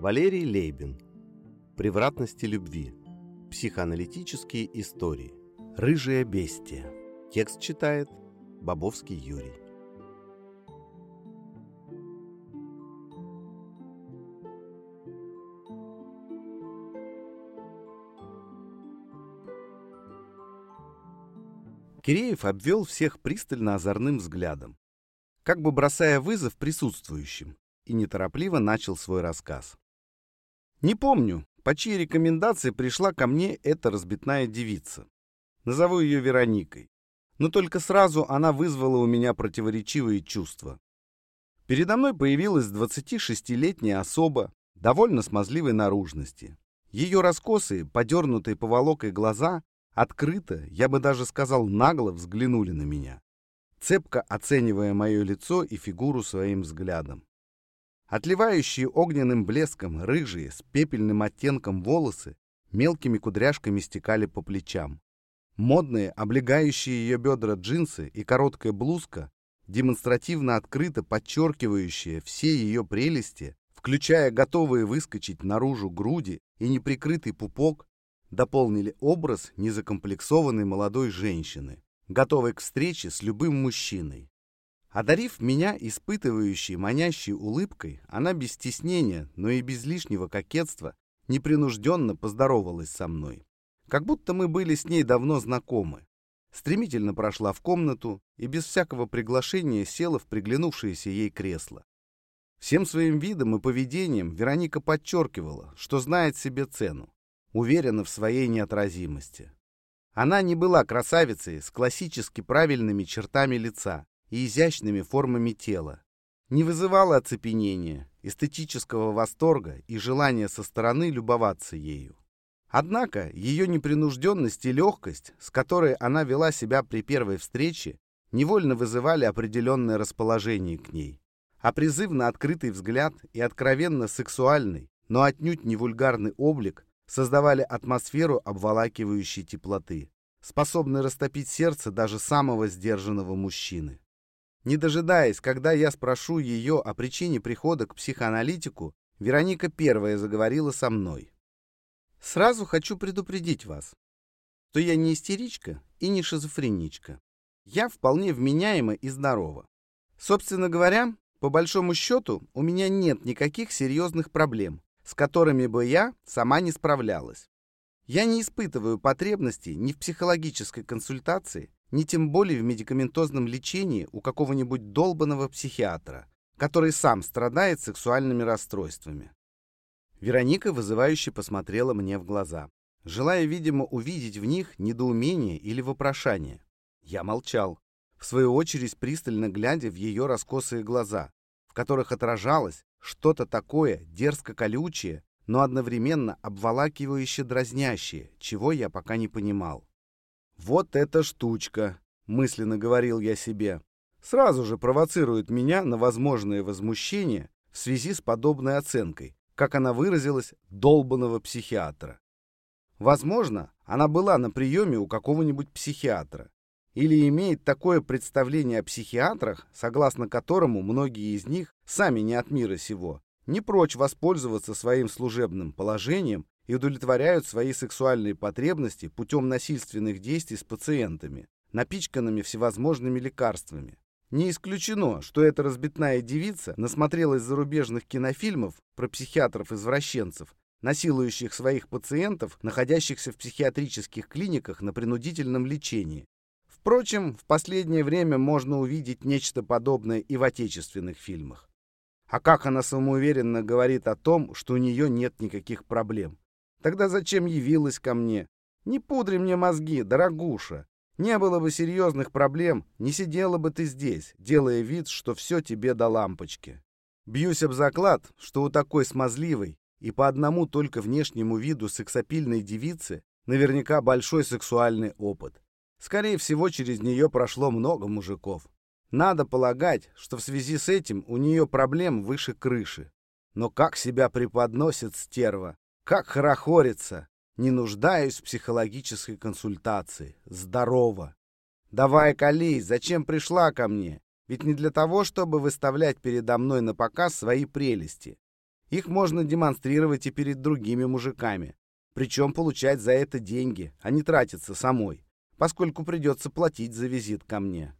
Валерий Лейбин. Превратности любви. Психоаналитические истории. Рыжая бестия. Текст читает Бобовский Юрий. Киреев обвел всех пристально озорным взглядом, как бы бросая вызов присутствующим, и неторопливо начал свой рассказ. Не помню, по чьей рекомендации пришла ко мне эта разбитная девица. Назову ее Вероникой. Но только сразу она вызвала у меня противоречивые чувства. Передо мной появилась 26-летняя особа, довольно смазливой наружности. Ее раскосые, подернутые поволокой глаза, открыто, я бы даже сказал нагло, взглянули на меня, цепко оценивая мое лицо и фигуру своим взглядом. Отливающие огненным блеском рыжие с пепельным оттенком волосы мелкими кудряшками стекали по плечам. Модные, облегающие ее бедра джинсы и короткая блузка, демонстративно открыто подчеркивающие все ее прелести, включая готовые выскочить наружу груди и неприкрытый пупок, дополнили образ незакомплексованной молодой женщины, готовой к встрече с любым мужчиной. Одарив меня испытывающей, манящей улыбкой, она без стеснения, но и без лишнего кокетства непринужденно поздоровалась со мной. Как будто мы были с ней давно знакомы. Стремительно прошла в комнату и без всякого приглашения села в приглянувшееся ей кресло. Всем своим видом и поведением Вероника подчеркивала, что знает себе цену, уверена в своей неотразимости. Она не была красавицей с классически правильными чертами лица, и изящными формами тела. Не вызывало оцепенения, эстетического восторга и желания со стороны любоваться ею. Однако ее непринужденность и легкость, с которой она вела себя при первой встрече, невольно вызывали определенное расположение к ней. А призывно открытый взгляд и откровенно сексуальный, но отнюдь не вульгарный облик создавали атмосферу обволакивающей теплоты, способной растопить сердце даже самого сдержанного мужчины. Не дожидаясь, когда я спрошу ее о причине прихода к психоаналитику, Вероника первая заговорила со мной. «Сразу хочу предупредить вас, что я не истеричка и не шизофреничка. Я вполне вменяема и здорова. Собственно говоря, по большому счету, у меня нет никаких серьезных проблем, с которыми бы я сама не справлялась. Я не испытываю потребности ни в психологической консультации, ни тем более в медикаментозном лечении у какого-нибудь долбанного психиатра, который сам страдает сексуальными расстройствами. Вероника вызывающе посмотрела мне в глаза, желая, видимо, увидеть в них недоумение или вопрошание. Я молчал, в свою очередь пристально глядя в ее раскосые глаза, в которых отражалось что-то такое дерзко-колючее, но одновременно обволакивающе дразнящее, чего я пока не понимал. «Вот эта штучка», — мысленно говорил я себе, сразу же провоцирует меня на возможное возмущение в связи с подобной оценкой, как она выразилась, долбанного психиатра. Возможно, она была на приеме у какого-нибудь психиатра или имеет такое представление о психиатрах, согласно которому многие из них, сами не от мира сего, не прочь воспользоваться своим служебным положением и удовлетворяют свои сексуальные потребности путем насильственных действий с пациентами, напичканными всевозможными лекарствами. Не исключено, что эта разбитная девица насмотрелась зарубежных кинофильмов про психиатров-извращенцев, насилующих своих пациентов, находящихся в психиатрических клиниках на принудительном лечении. Впрочем, в последнее время можно увидеть нечто подобное и в отечественных фильмах. А как она самоуверенно говорит о том, что у нее нет никаких проблем. Тогда зачем явилась ко мне? Не пудри мне мозги, дорогуша. Не было бы серьезных проблем, не сидела бы ты здесь, делая вид, что все тебе до лампочки. Бьюсь об заклад, что у такой смазливой и по одному только внешнему виду сексапильной девицы наверняка большой сексуальный опыт. Скорее всего, через нее прошло много мужиков. Надо полагать, что в связи с этим у нее проблем выше крыши. Но как себя преподносит стерва? Как хорохорится. Не нуждаюсь в психологической консультации. Здорово. Давай, колись, зачем пришла ко мне? Ведь не для того, чтобы выставлять передо мной на показ свои прелести. Их можно демонстрировать и перед другими мужиками. Причем получать за это деньги, а не тратиться самой, поскольку придется платить за визит ко мне.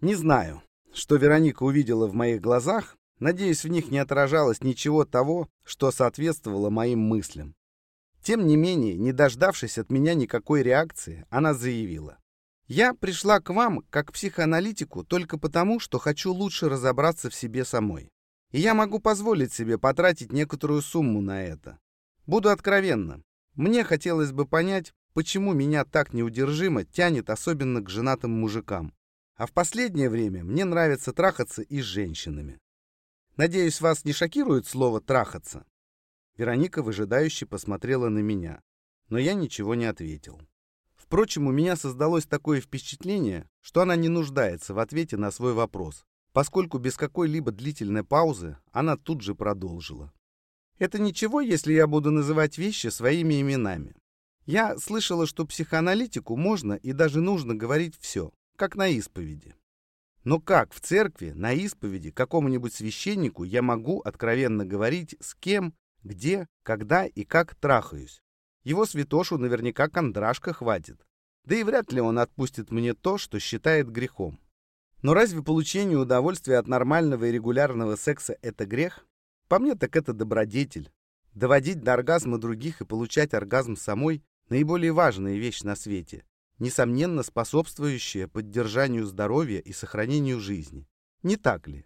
Не знаю, что Вероника увидела в моих глазах, надеюсь, в них не отражалось ничего того, что соответствовало моим мыслям. Тем не менее, не дождавшись от меня никакой реакции, она заявила. «Я пришла к вам как психоаналитику только потому, что хочу лучше разобраться в себе самой. И я могу позволить себе потратить некоторую сумму на это. Буду откровенна. Мне хотелось бы понять, почему меня так неудержимо тянет особенно к женатым мужикам. А в последнее время мне нравится трахаться и с женщинами. Надеюсь, вас не шокирует слово «трахаться»? Вероника выжидающе посмотрела на меня, но я ничего не ответил. Впрочем, у меня создалось такое впечатление, что она не нуждается в ответе на свой вопрос, поскольку без какой-либо длительной паузы она тут же продолжила. Это ничего, если я буду называть вещи своими именами. Я слышала, что психоаналитику можно и даже нужно говорить все, как на исповеди. Но как в церкви на исповеди какому-нибудь священнику я могу откровенно говорить, с кем где, когда и как трахаюсь. Его святошу наверняка кондрашка хватит. Да и вряд ли он отпустит мне то, что считает грехом. Но разве получение удовольствия от нормального и регулярного секса – это грех? По мне так это добродетель. Доводить до оргазма других и получать оргазм самой – наиболее важная вещь на свете, несомненно способствующая поддержанию здоровья и сохранению жизни. Не так ли?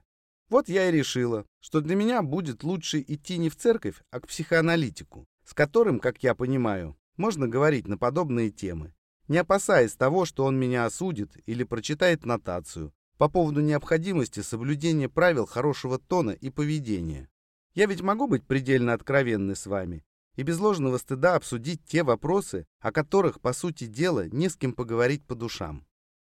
Вот я и решила, что для меня будет лучше идти не в церковь, а к психоаналитику, с которым, как я понимаю, можно говорить на подобные темы, не опасаясь того, что он меня осудит или прочитает нотацию по поводу необходимости соблюдения правил хорошего тона и поведения. Я ведь могу быть предельно откровенной с вами и без ложного стыда обсудить те вопросы, о которых, по сути дела, не с кем поговорить по душам.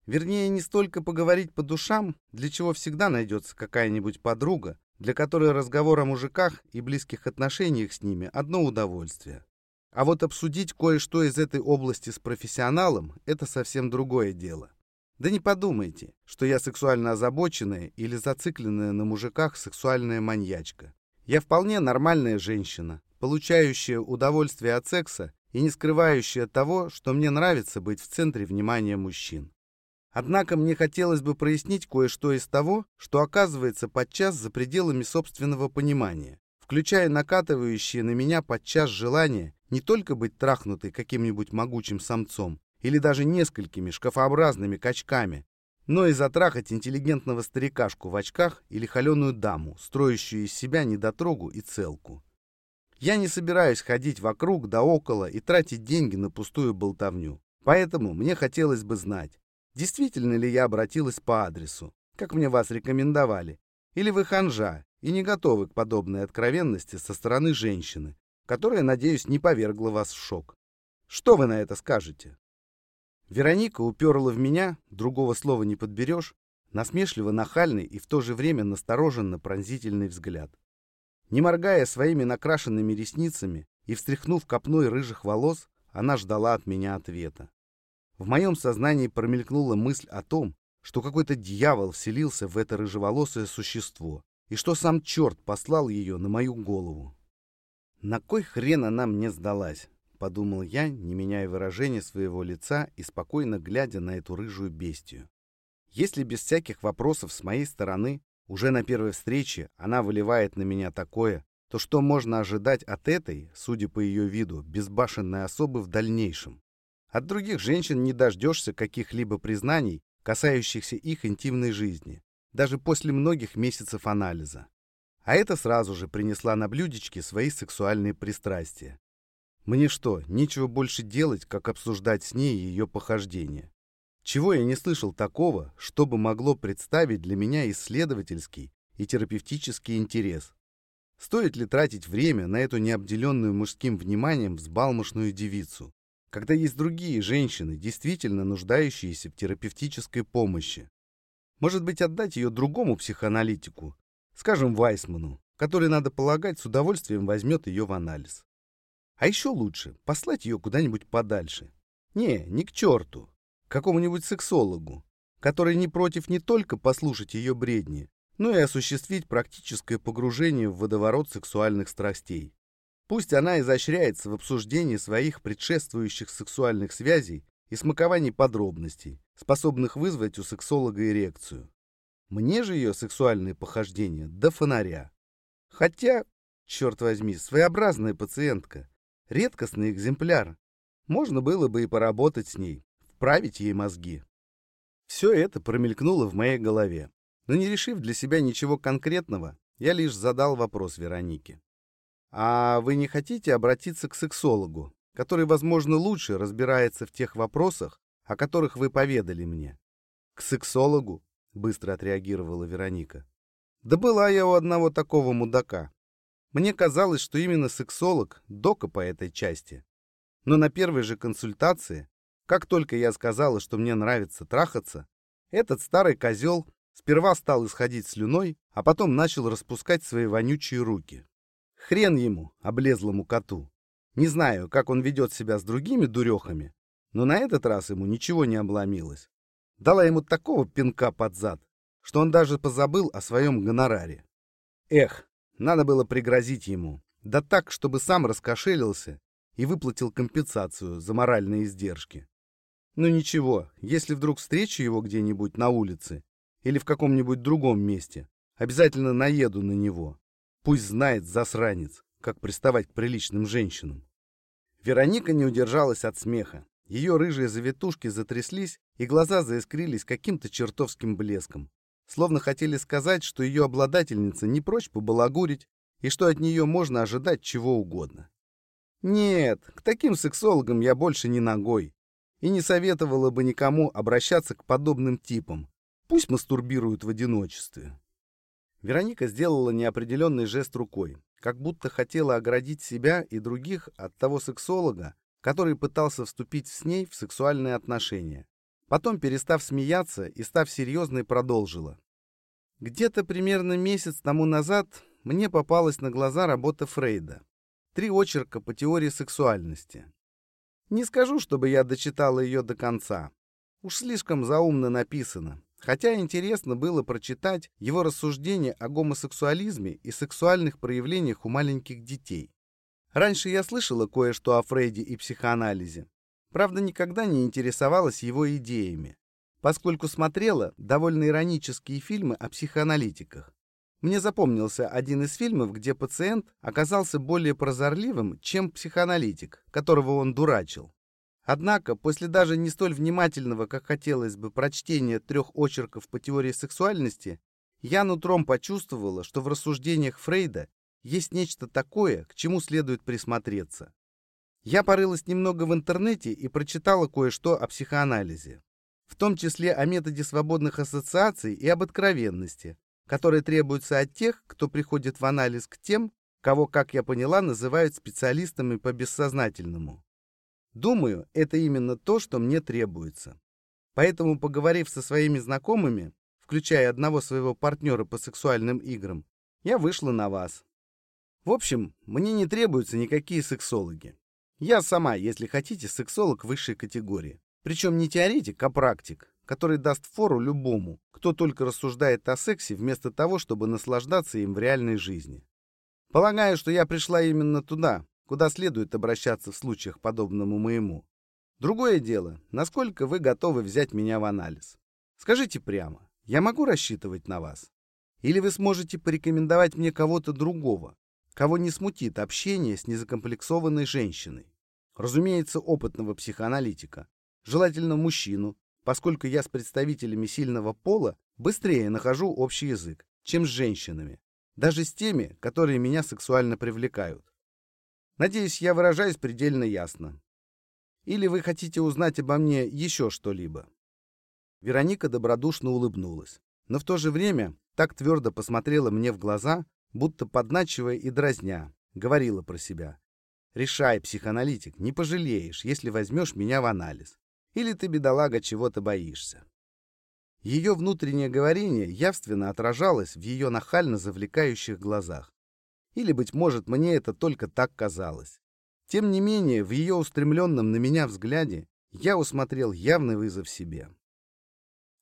Вернее, не столько поговорить по душам, для чего всегда найдется какая-нибудь подруга, для которой разговор о мужиках и близких отношениях с ними – одно удовольствие. А вот обсудить кое-что из этой области с профессионалом – это совсем другое дело. Да не подумайте, что я сексуально озабоченная или зацикленная на мужиках сексуальная маньячка. Я вполне нормальная женщина, получающая удовольствие от секса и не скрывающая того, что мне нравится быть в центре внимания мужчин. Однако мне хотелось бы прояснить кое-что из того, что оказывается подчас за пределами собственного понимания, включая накатывающие на меня подчас желание не только быть трахнутой каким-нибудь могучим самцом или даже несколькими шкафообразными качками, но и затрахать интеллигентного старикашку в очках или холеную даму, строящую из себя недотрогу и целку. Я не собираюсь ходить вокруг да около и тратить деньги на пустую болтовню. Поэтому мне хотелось бы знать, Действительно ли я обратилась по адресу, как мне вас рекомендовали? Или вы ханжа и не готовы к подобной откровенности со стороны женщины, которая, надеюсь, не повергла вас в шок? Что вы на это скажете? Вероника уперла в меня, другого слова не подберешь, насмешливо нахальный и в то же время настороженно пронзительный взгляд. Не моргая своими накрашенными ресницами и встряхнув копной рыжих волос, она ждала от меня ответа. В моем сознании промелькнула мысль о том, что какой-то дьявол вселился в это рыжеволосое существо, и что сам черт послал ее на мою голову. «На кой хрен она мне сдалась?» — подумал я, не меняя выражения своего лица и спокойно глядя на эту рыжую бестию. Если без всяких вопросов с моей стороны уже на первой встрече она выливает на меня такое, то что можно ожидать от этой, судя по ее виду, безбашенной особы в дальнейшем? От других женщин не дождешься каких-либо признаний, касающихся их интимной жизни, даже после многих месяцев анализа. А это сразу же принесла на блюдечке свои сексуальные пристрастия. Мне что, нечего больше делать, как обсуждать с ней ее похождения? Чего я не слышал такого, чтобы могло представить для меня исследовательский и терапевтический интерес? Стоит ли тратить время на эту необделенную мужским вниманием взбалмошную девицу? когда есть другие женщины, действительно нуждающиеся в терапевтической помощи. Может быть, отдать ее другому психоаналитику, скажем, Вайсману, который, надо полагать, с удовольствием возьмет ее в анализ. А еще лучше послать ее куда-нибудь подальше. Не, не к черту, какому-нибудь сексологу, который не против не только послушать ее бредни, ну и осуществить практическое погружение в водоворот сексуальных страстей. Пусть она изощряется в обсуждении своих предшествующих сексуальных связей и смакований подробностей, способных вызвать у сексолога эрекцию. Мне же ее сексуальные похождения до фонаря. Хотя, черт возьми, своеобразная пациентка, редкостный экземпляр. Можно было бы и поработать с ней, вправить ей мозги. Все это промелькнуло в моей голове. Но не решив для себя ничего конкретного, я лишь задал вопрос Веронике. «А вы не хотите обратиться к сексологу, который, возможно, лучше разбирается в тех вопросах, о которых вы поведали мне?» «К сексологу?» — быстро отреагировала Вероника. «Да была я у одного такого мудака. Мне казалось, что именно сексолог — дока по этой части. Но на первой же консультации, как только я сказала, что мне нравится трахаться, этот старый козел Сперва стал исходить слюной, а потом начал распускать свои вонючие руки. Хрен ему, облезлому коту. Не знаю, как он ведет себя с другими дурехами, но на этот раз ему ничего не обломилось. Дала ему такого пинка под зад, что он даже позабыл о своем гонораре. Эх, надо было пригрозить ему, да так, чтобы сам раскошелился и выплатил компенсацию за моральные издержки. Ну ничего, если вдруг встречу его где-нибудь на улице или в каком-нибудь другом месте. Обязательно наеду на него. Пусть знает засранец, как приставать к приличным женщинам. Вероника не удержалась от смеха. Ее рыжие завитушки затряслись, и глаза заискрились каким-то чертовским блеском. Словно хотели сказать, что ее обладательница не прочь побалагурить, и что от нее можно ожидать чего угодно. Нет, к таким сексологам я больше не ногой. И не советовала бы никому обращаться к подобным типам. Пусть мастурбируют в одиночестве. Вероника сделала неопределенный жест рукой, как будто хотела оградить себя и других от того сексолога, который пытался вступить с ней в сексуальные отношения. Потом, перестав смеяться и став серьезной, продолжила. Где-то примерно месяц тому назад мне попалась на глаза работа Фрейда. Три очерка по теории сексуальности. Не скажу, чтобы я дочитала ее до конца. Уж слишком заумно написано. Хотя интересно было прочитать его рассуждения о гомосексуализме и сексуальных проявлениях у маленьких детей. Раньше я слышала кое-что о Фрейде и психоанализе. Правда, никогда не интересовалась его идеями, поскольку смотрела довольно иронические фильмы о психоаналитиках. Мне запомнился один из фильмов, где пациент оказался более прозорливым, чем психоаналитик, которого он дурачил. Однако, после даже не столь внимательного, как хотелось бы, прочтения трех очерков по теории сексуальности, я нутром почувствовала, что в рассуждениях Фрейда есть нечто такое, к чему следует присмотреться. Я порылась немного в интернете и прочитала кое-что о психоанализе, в том числе о методе свободных ассоциаций и об откровенности, которые требуются от тех, кто приходит в анализ к тем, кого, как я поняла, называют специалистами по бессознательному. Думаю, это именно то, что мне требуется. Поэтому, поговорив со своими знакомыми, включая одного своего партнера по сексуальным играм, я вышла на вас. В общем, мне не требуются никакие сексологи. Я сама, если хотите, сексолог высшей категории. Причем не теоретик, а практик, который даст фору любому, кто только рассуждает о сексе вместо того, чтобы наслаждаться им в реальной жизни. Полагаю, что я пришла именно туда, куда следует обращаться в случаях подобному моему. Другое дело, насколько вы готовы взять меня в анализ. Скажите прямо, я могу рассчитывать на вас? Или вы сможете порекомендовать мне кого-то другого, кого не смутит общение с незакомплексованной женщиной? Разумеется, опытного психоаналитика, желательно мужчину, поскольку я с представителями сильного пола быстрее нахожу общий язык, чем с женщинами, даже с теми, которые меня сексуально привлекают. Надеюсь, я выражаюсь предельно ясно. Или вы хотите узнать обо мне еще что-либо?» Вероника добродушно улыбнулась, но в то же время так твердо посмотрела мне в глаза, будто подначивая и дразня, говорила про себя. «Решай, психоаналитик, не пожалеешь, если возьмешь меня в анализ. Или ты, бедолага, чего-то боишься». Ее внутреннее говорение явственно отражалось в ее нахально завлекающих глазах. Или, быть может, мне это только так казалось. Тем не менее, в ее устремленном на меня взгляде я усмотрел явный вызов себе.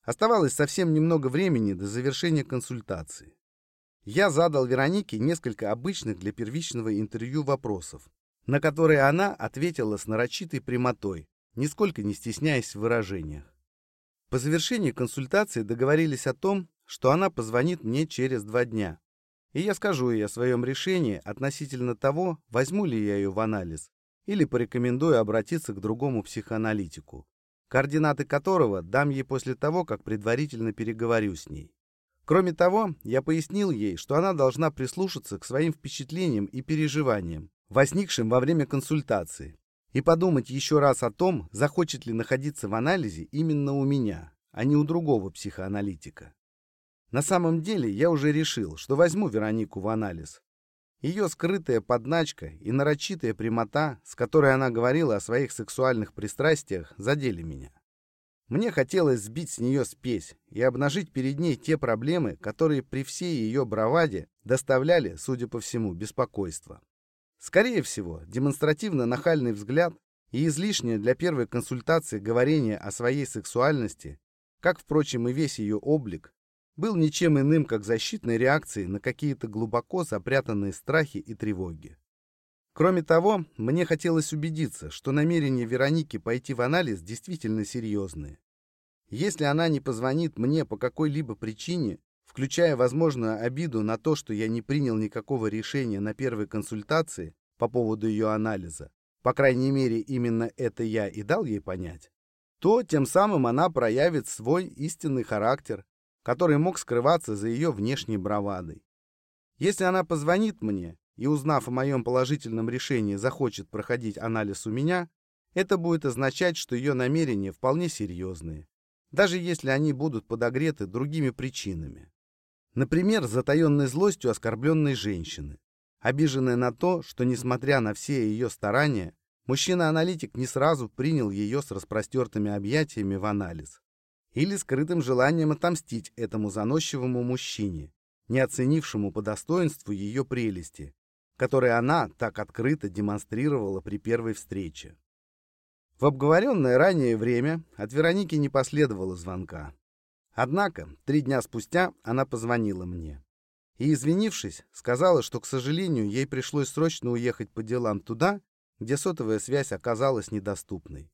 Оставалось совсем немного времени до завершения консультации. Я задал Веронике несколько обычных для первичного интервью вопросов, на которые она ответила с нарочитой прямотой, нисколько не стесняясь в выражениях. По завершении консультации договорились о том, что она позвонит мне через два дня, и я скажу ей о своем решении относительно того, возьму ли я ее в анализ или порекомендую обратиться к другому психоаналитику, координаты которого дам ей после того, как предварительно переговорю с ней. Кроме того, я пояснил ей, что она должна прислушаться к своим впечатлениям и переживаниям, возникшим во время консультации, и подумать еще раз о том, захочет ли находиться в анализе именно у меня, а не у другого психоаналитика. На самом деле я уже решил, что возьму Веронику в анализ. Ее скрытая подначка и нарочитая прямота, с которой она говорила о своих сексуальных пристрастиях, задели меня. Мне хотелось сбить с нее спесь и обнажить перед ней те проблемы, которые при всей ее браваде доставляли, судя по всему, беспокойство. Скорее всего, демонстративно нахальный взгляд и излишнее для первой консультации говорение о своей сексуальности, как, впрочем, и весь ее облик, был ничем иным, как защитной реакцией на какие-то глубоко запрятанные страхи и тревоги. Кроме того, мне хотелось убедиться, что намерения Вероники пойти в анализ действительно серьезные. Если она не позвонит мне по какой-либо причине, включая возможную обиду на то, что я не принял никакого решения на первой консультации по поводу ее анализа, по крайней мере, именно это я и дал ей понять, то тем самым она проявит свой истинный характер, который мог скрываться за ее внешней бравадой. Если она позвонит мне и, узнав о моем положительном решении, захочет проходить анализ у меня, это будет означать, что ее намерения вполне серьезные, даже если они будут подогреты другими причинами. Например, затаенной злостью оскорбленной женщины, обиженной на то, что, несмотря на все ее старания, мужчина-аналитик не сразу принял ее с распростертыми объятиями в анализ, или скрытым желанием отомстить этому заносчивому мужчине, не оценившему по достоинству ее прелести, которые она так открыто демонстрировала при первой встрече. В обговоренное ранее время от Вероники не последовало звонка. Однако, три дня спустя она позвонила мне. И, извинившись, сказала, что, к сожалению, ей пришлось срочно уехать по делам туда, где сотовая связь оказалась недоступной.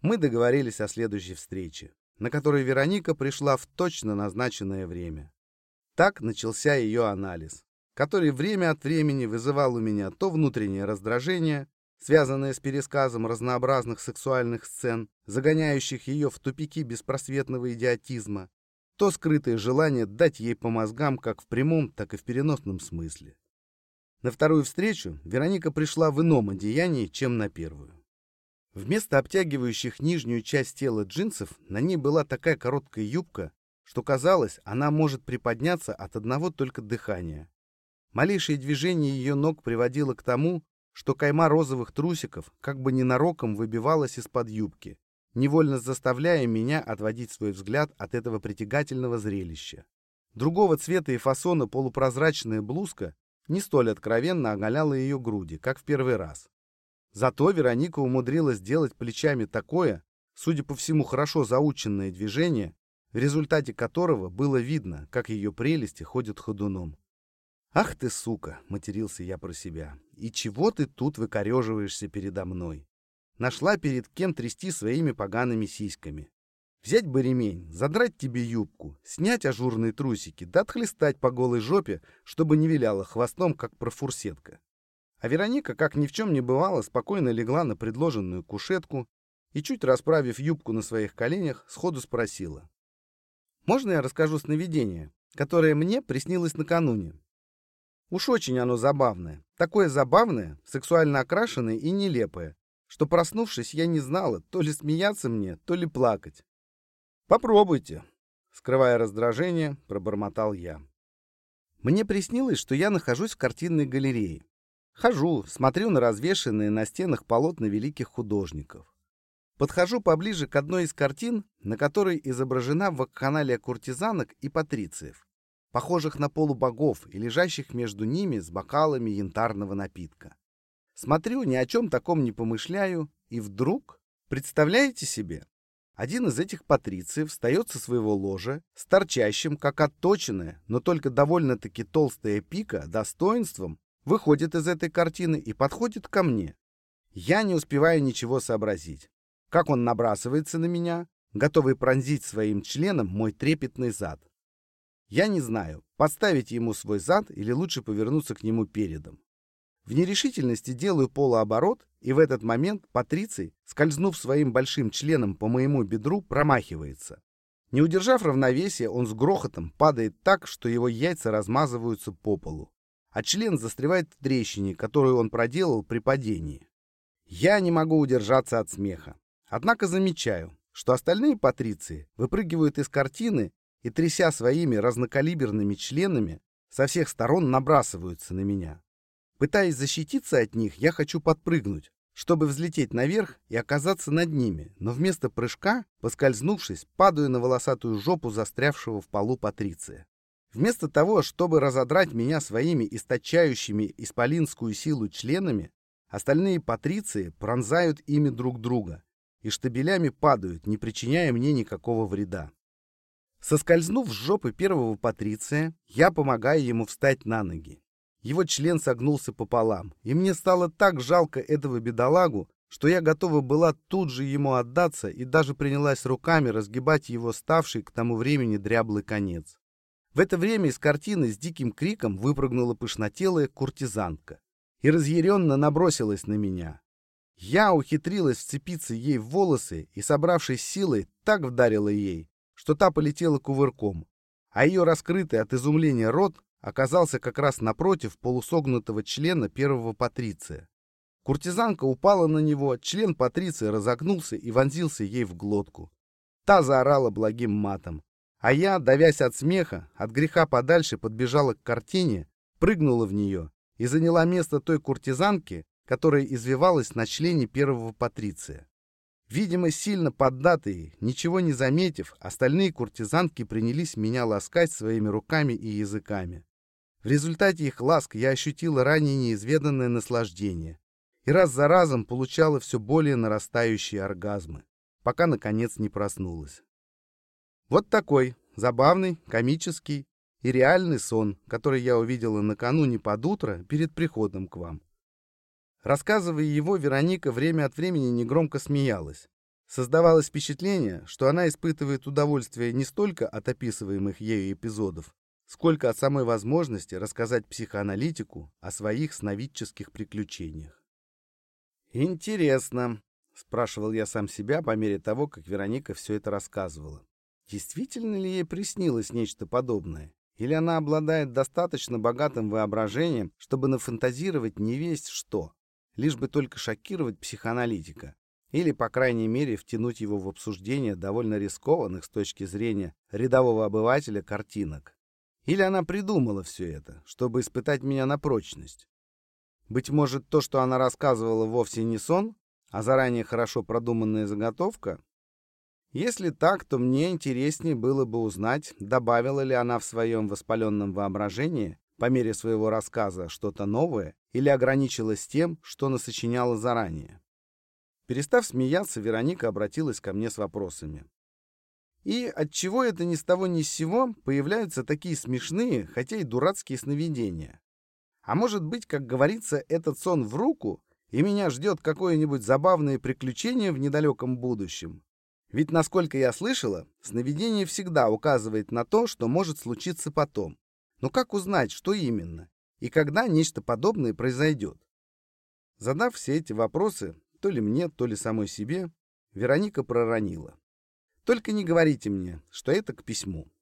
Мы договорились о следующей встрече, на которой Вероника пришла в точно назначенное время. Так начался ее анализ который время от времени вызывал у меня то внутреннее раздражение, связанное с пересказом разнообразных сексуальных сцен, загоняющих ее в тупики беспросветного идиотизма, то скрытое желание дать ей по мозгам как в прямом, так и в переносном смысле. На вторую встречу Вероника пришла в ином одеянии, чем на первую. Вместо обтягивающих нижнюю часть тела джинсов на ней была такая короткая юбка, что казалось, она может приподняться от одного только дыхания. Малейшее движение ее ног приводило к тому, что кайма розовых трусиков как бы ненароком выбивалась из-под юбки, невольно заставляя меня отводить свой взгляд от этого притягательного зрелища. Другого цвета и фасона полупрозрачная блузка не столь откровенно оголяла ее груди, как в первый раз. Зато Вероника умудрилась сделать плечами такое, судя по всему, хорошо заученное движение, в результате которого было видно, как ее прелести ходят ходуном. «Ах ты, сука!» — матерился я про себя. «И чего ты тут выкореживаешься передо мной? Нашла перед кем трясти своими погаными сиськами. Взять бы ремень, задрать тебе юбку, снять ажурные трусики, да отхлестать по голой жопе, чтобы не виляла хвостом, как профурсетка». А Вероника, как ни в чем не бывало, спокойно легла на предложенную кушетку и, чуть расправив юбку на своих коленях, сходу спросила. «Можно я расскажу сновидение, которое мне приснилось накануне?» Уж очень оно забавное. Такое забавное, сексуально окрашенное и нелепое, что, проснувшись, я не знала, то ли смеяться мне, то ли плакать. «Попробуйте», — скрывая раздражение, пробормотал я. Мне приснилось, что я нахожусь в картинной галерее. Хожу, смотрю на развешанные на стенах полотна великих художников. Подхожу поближе к одной из картин, на которой изображена вакханалия куртизанок и патрициев похожих на полубогов и лежащих между ними с бокалами янтарного напитка. Смотрю, ни о чем таком не помышляю, и вдруг, представляете себе, один из этих патрициев встает со своего ложа с торчащим, как отточенная, но только довольно-таки толстая пика, достоинством, выходит из этой картины и подходит ко мне. Я не успеваю ничего сообразить. Как он набрасывается на меня, готовый пронзить своим членом мой трепетный зад. Я не знаю, подставить ему свой зад или лучше повернуться к нему передом. В нерешительности делаю полуоборот, и в этот момент Патриций, скользнув своим большим членом по моему бедру, промахивается. Не удержав равновесия, он с грохотом падает так, что его яйца размазываются по полу, а член застревает в трещине, которую он проделал при падении. Я не могу удержаться от смеха. Однако замечаю, что остальные патриции выпрыгивают из картины и, тряся своими разнокалиберными членами, со всех сторон набрасываются на меня. Пытаясь защититься от них, я хочу подпрыгнуть, чтобы взлететь наверх и оказаться над ними, но вместо прыжка, поскользнувшись, падаю на волосатую жопу застрявшего в полу Патриция. Вместо того, чтобы разодрать меня своими источающими исполинскую силу членами, остальные патриции пронзают ими друг друга и штабелями падают, не причиняя мне никакого вреда. Соскользнув с жопы первого патриция, я помогаю ему встать на ноги. Его член согнулся пополам, и мне стало так жалко этого бедолагу, что я готова была тут же ему отдаться и даже принялась руками разгибать его ставший к тому времени дряблый конец. В это время из картины с диким криком выпрыгнула пышнотелая куртизанка и разъяренно набросилась на меня. Я ухитрилась вцепиться ей в волосы и, собравшись силой, так вдарила ей, что та полетела кувырком, а ее раскрытый от изумления рот оказался как раз напротив полусогнутого члена первого патриция. Куртизанка упала на него, член патриция разогнулся и вонзился ей в глотку. Та заорала благим матом. А я, давясь от смеха, от греха подальше подбежала к картине, прыгнула в нее и заняла место той куртизанки, которая извивалась на члене первого патриция. Видимо, сильно поддатые, ничего не заметив, остальные куртизанки принялись меня ласкать своими руками и языками. В результате их ласк я ощутила ранее неизведанное наслаждение и раз за разом получала все более нарастающие оргазмы, пока, наконец, не проснулась. Вот такой забавный, комический и реальный сон, который я увидела накануне под утро перед приходом к вам. Рассказывая его, Вероника время от времени негромко смеялась. Создавалось впечатление, что она испытывает удовольствие не столько от описываемых ею эпизодов, сколько от самой возможности рассказать психоаналитику о своих сновидческих приключениях. «Интересно», — спрашивал я сам себя по мере того, как Вероника все это рассказывала. «Действительно ли ей приснилось нечто подобное? Или она обладает достаточно богатым воображением, чтобы нафантазировать не весть что, лишь бы только шокировать психоаналитика? Или, по крайней мере, втянуть его в обсуждение довольно рискованных с точки зрения рядового обывателя картинок? Или она придумала все это, чтобы испытать меня на прочность? Быть может, то, что она рассказывала, вовсе не сон, а заранее хорошо продуманная заготовка? Если так, то мне интереснее было бы узнать, добавила ли она в своем воспаленном воображении по мере своего рассказа что-то новое или ограничилась тем, что насочиняла заранее. Перестав смеяться, Вероника обратилась ко мне с вопросами. И от чего это ни с того ни с сего появляются такие смешные, хотя и дурацкие сновидения? А может быть, как говорится, этот сон в руку, и меня ждет какое-нибудь забавное приключение в недалеком будущем? Ведь, насколько я слышала, сновидение всегда указывает на то, что может случиться потом. Но как узнать, что именно? И когда нечто подобное произойдет? Задав все эти вопросы, то ли мне, то ли самой себе, Вероника проронила. Только не говорите мне, что это к письму.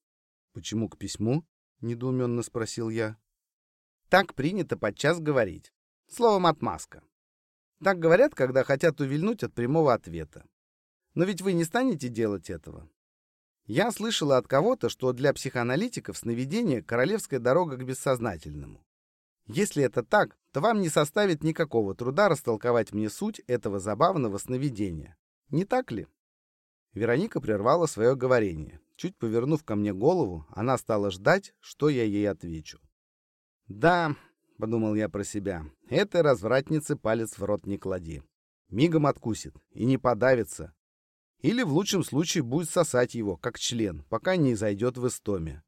Почему к письму? недоуменно спросил я. Так принято подчас говорить. Словом отмазка. Так говорят, когда хотят увильнуть от прямого ответа. Но ведь вы не станете делать этого. Я слышала от кого-то, что для психоаналитиков сновидение — королевская дорога к бессознательному. Если это так, то вам не составит никакого труда растолковать мне суть этого забавного сновидения. Не так ли? Вероника прервала свое говорение. Чуть повернув ко мне голову, она стала ждать, что я ей отвечу. «Да», — подумал я про себя, — «этой развратнице палец в рот не клади. Мигом откусит и не подавится. Или в лучшем случае будет сосать его, как член, пока не зайдет в истоме.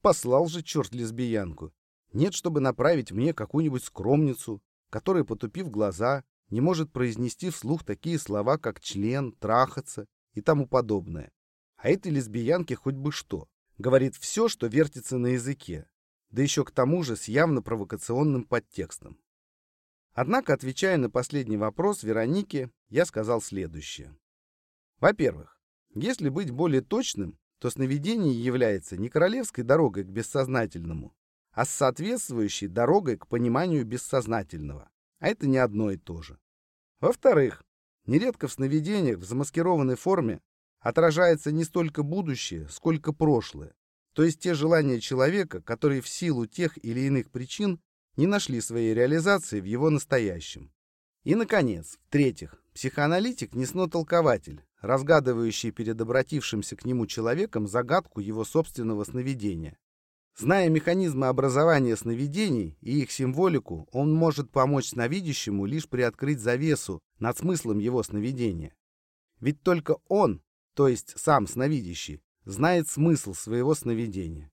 Послал же черт лесбиянку. Нет, чтобы направить мне какую-нибудь скромницу, которая, потупив глаза, не может произнести вслух такие слова, как член, трахаться и тому подобное. А этой лесбиянке хоть бы что. Говорит все, что вертится на языке. Да еще к тому же с явно провокационным подтекстом. Однако, отвечая на последний вопрос Вероники, я сказал следующее. Во-первых, если быть более точным, то сновидение является не королевской дорогой к бессознательному, а соответствующей дорогой к пониманию бессознательного. А это не одно и то же. Во-вторых, нередко в сновидениях в замаскированной форме отражается не столько будущее, сколько прошлое, то есть те желания человека, которые в силу тех или иных причин не нашли своей реализации в его настоящем. И, наконец, в-третьих, психоаналитик не снотолкователь, разгадывающий перед обратившимся к нему человеком загадку его собственного сновидения. Зная механизмы образования сновидений и их символику, он может помочь сновидящему лишь приоткрыть завесу над смыслом его сновидения. Ведь только он, то есть сам сновидящий, знает смысл своего сновидения.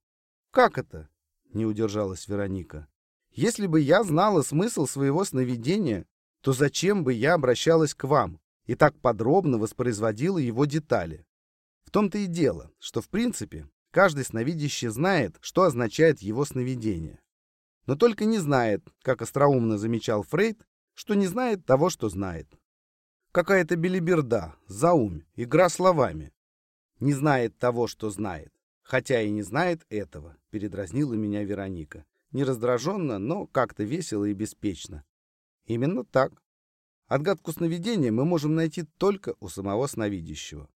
«Как это?» — не удержалась Вероника. Если бы я знала смысл своего сновидения, то зачем бы я обращалась к вам и так подробно воспроизводила его детали? В том-то и дело, что в принципе каждый сновидящий знает, что означает его сновидение. Но только не знает, как остроумно замечал Фрейд, что не знает того, что знает. Какая-то белиберда, заумь, игра словами. Не знает того, что знает, хотя и не знает этого, передразнила меня Вероника. Не раздраженно, но как-то весело и беспечно. Именно так. Отгадку сновидения мы можем найти только у самого сновидящего.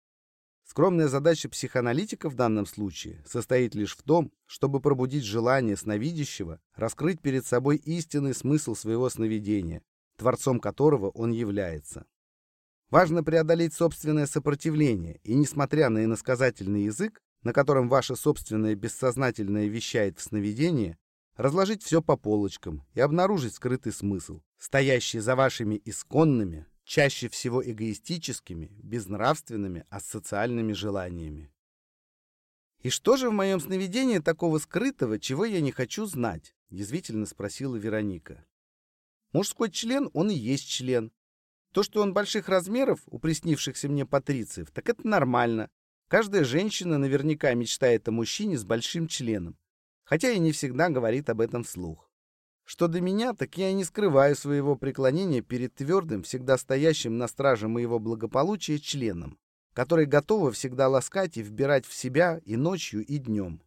Скромная задача психоаналитика в данном случае состоит лишь в том, чтобы пробудить желание сновидящего раскрыть перед собой истинный смысл своего сновидения, творцом которого он является. Важно преодолеть собственное сопротивление, и несмотря на иносказательный язык, на котором ваше собственное бессознательное вещает в сновидении, разложить все по полочкам и обнаружить скрытый смысл, стоящий за вашими исконными, чаще всего эгоистическими, безнравственными, асоциальными желаниями. «И что же в моем сновидении такого скрытого, чего я не хочу знать?» — язвительно спросила Вероника. «Мужской член, он и есть член. То, что он больших размеров, у приснившихся мне патрициев, так это нормально. Каждая женщина наверняка мечтает о мужчине с большим членом хотя и не всегда говорит об этом вслух. Что до меня, так я не скрываю своего преклонения перед твердым, всегда стоящим на страже моего благополучия членом, который готовы всегда ласкать и вбирать в себя и ночью, и днем.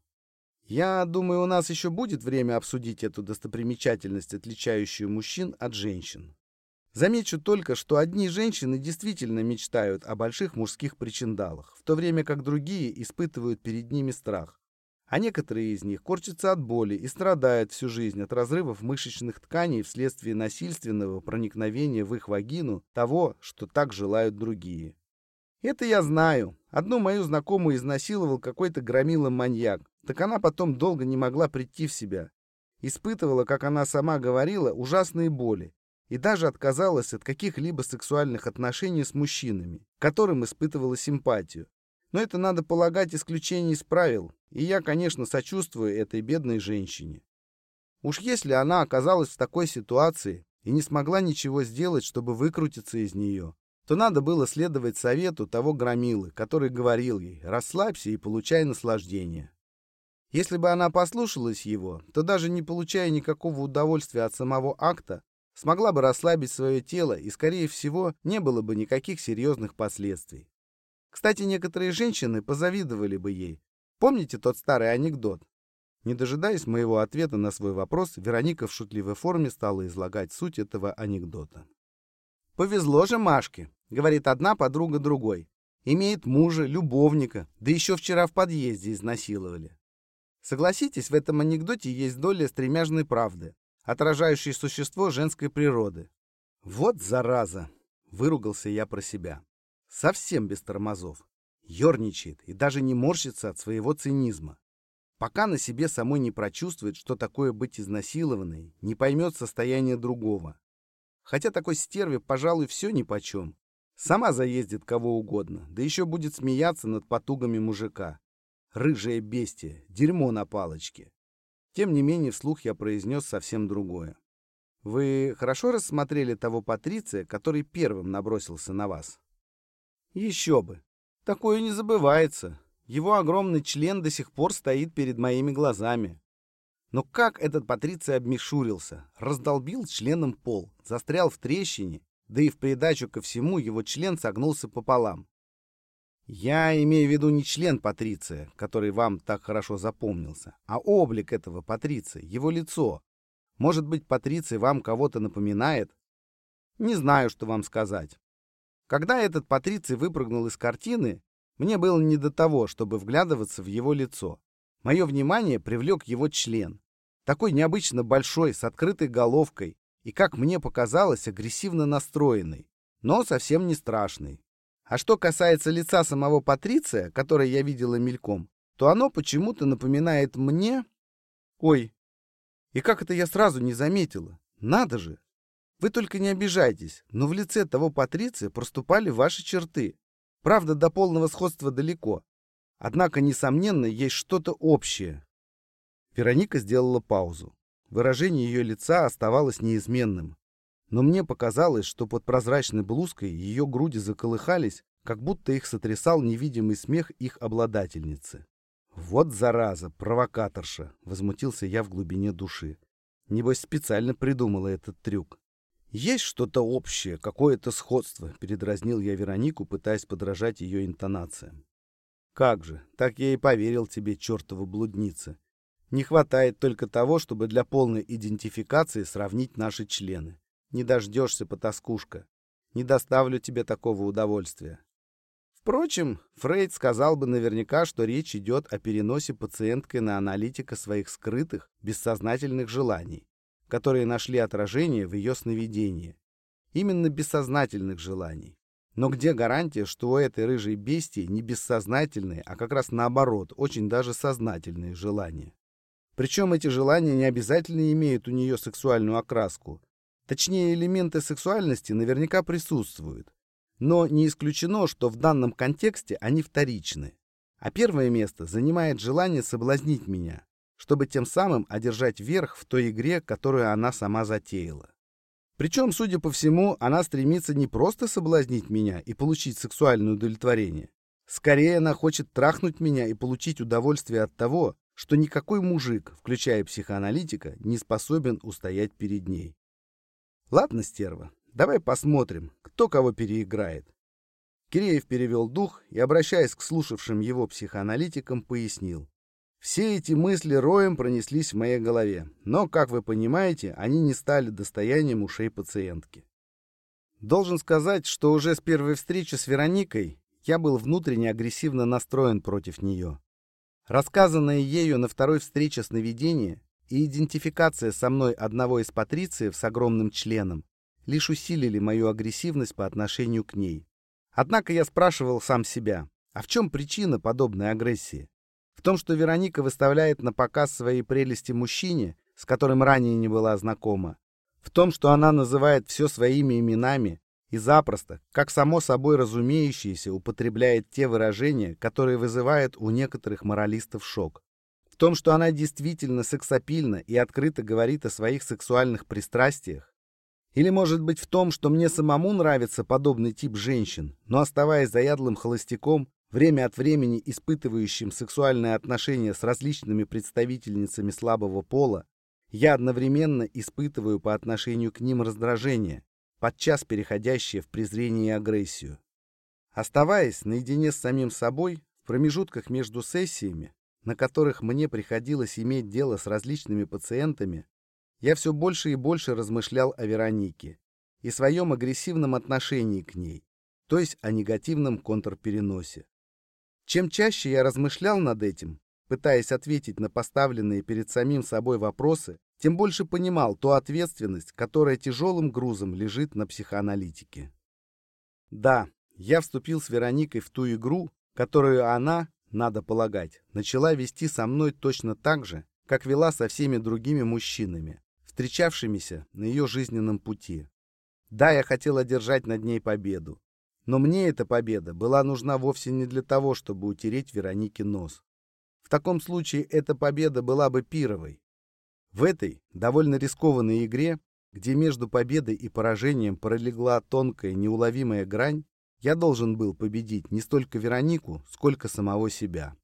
Я думаю, у нас еще будет время обсудить эту достопримечательность, отличающую мужчин от женщин. Замечу только, что одни женщины действительно мечтают о больших мужских причиндалах, в то время как другие испытывают перед ними страх а некоторые из них корчатся от боли и страдают всю жизнь от разрывов мышечных тканей вследствие насильственного проникновения в их вагину того, что так желают другие. Это я знаю. Одну мою знакомую изнасиловал какой-то громила-маньяк, так она потом долго не могла прийти в себя. Испытывала, как она сама говорила, ужасные боли и даже отказалась от каких-либо сексуальных отношений с мужчинами, которым испытывала симпатию. Но это надо полагать исключение из правил, и я, конечно, сочувствую этой бедной женщине. Уж если она оказалась в такой ситуации и не смогла ничего сделать, чтобы выкрутиться из нее, то надо было следовать совету того громилы, который говорил ей «расслабься и получай наслаждение». Если бы она послушалась его, то даже не получая никакого удовольствия от самого акта, смогла бы расслабить свое тело и, скорее всего, не было бы никаких серьезных последствий. Кстати, некоторые женщины позавидовали бы ей, Помните тот старый анекдот? Не дожидаясь моего ответа на свой вопрос, Вероника в шутливой форме стала излагать суть этого анекдота. «Повезло же Машке», — говорит одна подруга другой. «Имеет мужа, любовника, да еще вчера в подъезде изнасиловали». Согласитесь, в этом анекдоте есть доля стремяжной правды, отражающей существо женской природы. «Вот зараза!» — выругался я про себя. Совсем без тормозов ерничает и даже не морщится от своего цинизма. Пока на себе самой не прочувствует, что такое быть изнасилованной, не поймет состояние другого. Хотя такой стерве, пожалуй, все нипочем. Сама заездит кого угодно, да еще будет смеяться над потугами мужика. Рыжее бестие, дерьмо на палочке. Тем не менее, вслух я произнес совсем другое. Вы хорошо рассмотрели того Патриция, который первым набросился на вас? Еще бы. Такое не забывается. Его огромный член до сих пор стоит перед моими глазами. Но как этот Патриций обмешурился, раздолбил членом пол, застрял в трещине, да и в придачу ко всему его член согнулся пополам. Я имею в виду не член Патриция, который вам так хорошо запомнился, а облик этого Патриция, его лицо. Может быть, Патриций вам кого-то напоминает? Не знаю, что вам сказать. Когда этот Патриций выпрыгнул из картины, мне было не до того, чтобы вглядываться в его лицо. Мое внимание привлек его член. Такой необычно большой, с открытой головкой и, как мне показалось, агрессивно настроенный, но совсем не страшный. А что касается лица самого Патриция, которое я видела мельком, то оно почему-то напоминает мне... Ой, и как это я сразу не заметила? Надо же! Вы только не обижайтесь, но в лице того Патриция проступали ваши черты. Правда, до полного сходства далеко. Однако, несомненно, есть что-то общее. Вероника сделала паузу. Выражение ее лица оставалось неизменным. Но мне показалось, что под прозрачной блузкой ее груди заколыхались, как будто их сотрясал невидимый смех их обладательницы. «Вот зараза, провокаторша!» — возмутился я в глубине души. Небось, специально придумала этот трюк. «Есть что-то общее, какое-то сходство», — передразнил я Веронику, пытаясь подражать ее интонациям. «Как же, так я и поверил тебе, чертова блудница. Не хватает только того, чтобы для полной идентификации сравнить наши члены. Не дождешься, потаскушка. Не доставлю тебе такого удовольствия». Впрочем, Фрейд сказал бы наверняка, что речь идет о переносе пациенткой на аналитика своих скрытых, бессознательных желаний которые нашли отражение в ее сновидении. Именно бессознательных желаний. Но где гарантия, что у этой рыжей бестии не бессознательные, а как раз наоборот, очень даже сознательные желания? Причем эти желания не обязательно имеют у нее сексуальную окраску. Точнее, элементы сексуальности наверняка присутствуют. Но не исключено, что в данном контексте они вторичны. А первое место занимает желание соблазнить меня, чтобы тем самым одержать верх в той игре, которую она сама затеяла. Причем, судя по всему, она стремится не просто соблазнить меня и получить сексуальное удовлетворение. Скорее, она хочет трахнуть меня и получить удовольствие от того, что никакой мужик, включая психоаналитика, не способен устоять перед ней. Ладно, стерва, давай посмотрим, кто кого переиграет. Киреев перевел дух и, обращаясь к слушавшим его психоаналитикам, пояснил. Все эти мысли роем пронеслись в моей голове, но, как вы понимаете, они не стали достоянием ушей пациентки. Должен сказать, что уже с первой встречи с Вероникой я был внутренне агрессивно настроен против нее. Рассказанное ею на второй встрече сновидение и идентификация со мной одного из патрициев с огромным членом лишь усилили мою агрессивность по отношению к ней. Однако я спрашивал сам себя, а в чем причина подобной агрессии? Том, что Вероника выставляет на показ свои прелести мужчине, с которым ранее не была знакома. В том, что она называет все своими именами и запросто, как само собой разумеющееся, употребляет те выражения, которые вызывают у некоторых моралистов шок. В том, что она действительно сексапильна и открыто говорит о своих сексуальных пристрастиях. Или, может быть, в том, что мне самому нравится подобный тип женщин, но оставаясь заядлым холостяком, время от времени испытывающим сексуальные отношения с различными представительницами слабого пола, я одновременно испытываю по отношению к ним раздражение, подчас переходящее в презрение и агрессию. Оставаясь наедине с самим собой, в промежутках между сессиями, на которых мне приходилось иметь дело с различными пациентами, я все больше и больше размышлял о Веронике и своем агрессивном отношении к ней, то есть о негативном контрпереносе. Чем чаще я размышлял над этим, пытаясь ответить на поставленные перед самим собой вопросы, тем больше понимал ту ответственность, которая тяжелым грузом лежит на психоаналитике. Да, я вступил с Вероникой в ту игру, которую она, надо полагать, начала вести со мной точно так же, как вела со всеми другими мужчинами, встречавшимися на ее жизненном пути. Да, я хотел одержать над ней победу. Но мне эта победа была нужна вовсе не для того, чтобы утереть Веронике нос. В таком случае эта победа была бы пировой. В этой довольно рискованной игре, где между победой и поражением пролегла тонкая неуловимая грань, я должен был победить не столько Веронику, сколько самого себя.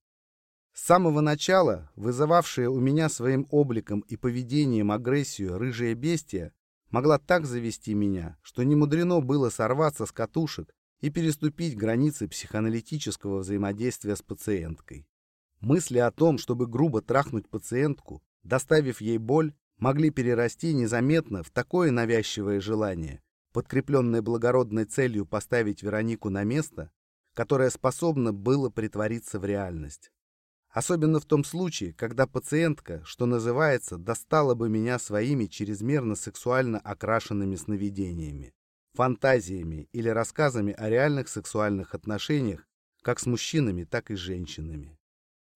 С самого начала, вызывавшая у меня своим обликом и поведением агрессию рыжая бестия, могла так завести меня, что не мудрено было сорваться с катушек и переступить границы психоаналитического взаимодействия с пациенткой. Мысли о том, чтобы грубо трахнуть пациентку, доставив ей боль, могли перерасти незаметно в такое навязчивое желание, подкрепленное благородной целью поставить Веронику на место, которое способно было притвориться в реальность. Особенно в том случае, когда пациентка, что называется, достала бы меня своими чрезмерно сексуально окрашенными сновидениями, фантазиями или рассказами о реальных сексуальных отношениях как с мужчинами, так и с женщинами.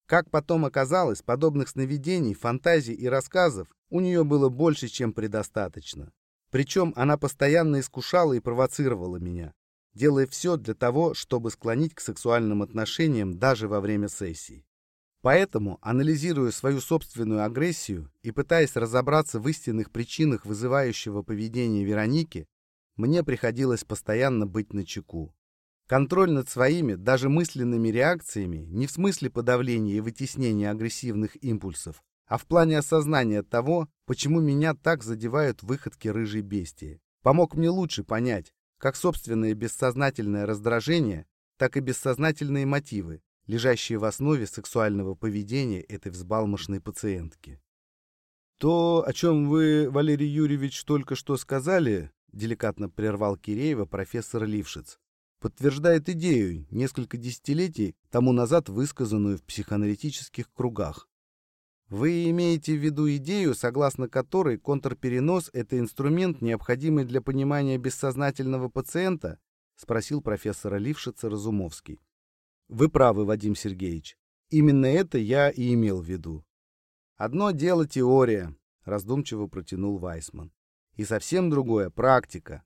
Как потом оказалось, подобных сновидений, фантазий и рассказов у нее было больше, чем предостаточно. Причем она постоянно искушала и провоцировала меня, делая все для того, чтобы склонить к сексуальным отношениям даже во время сессий. Поэтому, анализируя свою собственную агрессию и пытаясь разобраться в истинных причинах вызывающего поведения Вероники, мне приходилось постоянно быть начеку. Контроль над своими, даже мысленными реакциями не в смысле подавления и вытеснения агрессивных импульсов, а в плане осознания того, почему меня так задевают выходки рыжей бестии. Помог мне лучше понять, как собственное бессознательное раздражение, так и бессознательные мотивы, лежащие в основе сексуального поведения этой взбалмошной пациентки. «То, о чем вы, Валерий Юрьевич, только что сказали, — деликатно прервал Киреева профессор Лившиц, — подтверждает идею, несколько десятилетий тому назад высказанную в психоаналитических кругах. Вы имеете в виду идею, согласно которой контрперенос — это инструмент, необходимый для понимания бессознательного пациента? — спросил профессора Лившица Разумовский. Вы правы, Вадим Сергеевич. Именно это я и имел в виду. Одно дело теория, раздумчиво протянул Вайсман. И совсем другое практика.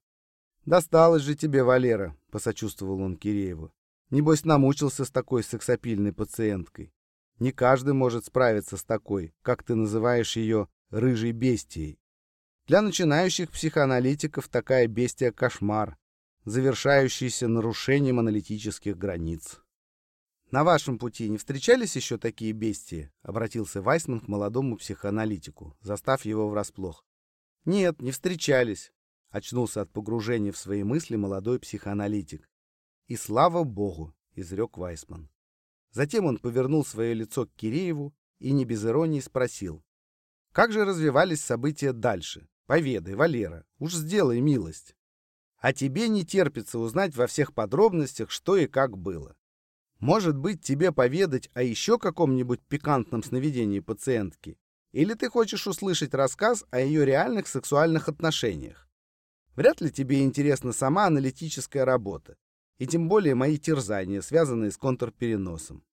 Досталось же тебе, Валера, посочувствовал он Кирееву. Небось, намучился с такой сексапильной пациенткой. Не каждый может справиться с такой, как ты называешь ее, рыжей бестией. Для начинающих психоаналитиков такая бестия – кошмар, завершающийся нарушением аналитических границ. «На вашем пути не встречались еще такие бестии?» — обратился Вайсман к молодому психоаналитику, застав его врасплох. «Нет, не встречались», — очнулся от погружения в свои мысли молодой психоаналитик. «И слава богу!» — изрек Вайсман. Затем он повернул свое лицо к Кирееву и не без иронии спросил. «Как же развивались события дальше? Поведай, Валера, уж сделай милость. А тебе не терпится узнать во всех подробностях, что и как было. Может быть, тебе поведать о еще каком-нибудь пикантном сновидении пациентки? Или ты хочешь услышать рассказ о ее реальных сексуальных отношениях? Вряд ли тебе интересна сама аналитическая работа, и тем более мои терзания, связанные с контрпереносом.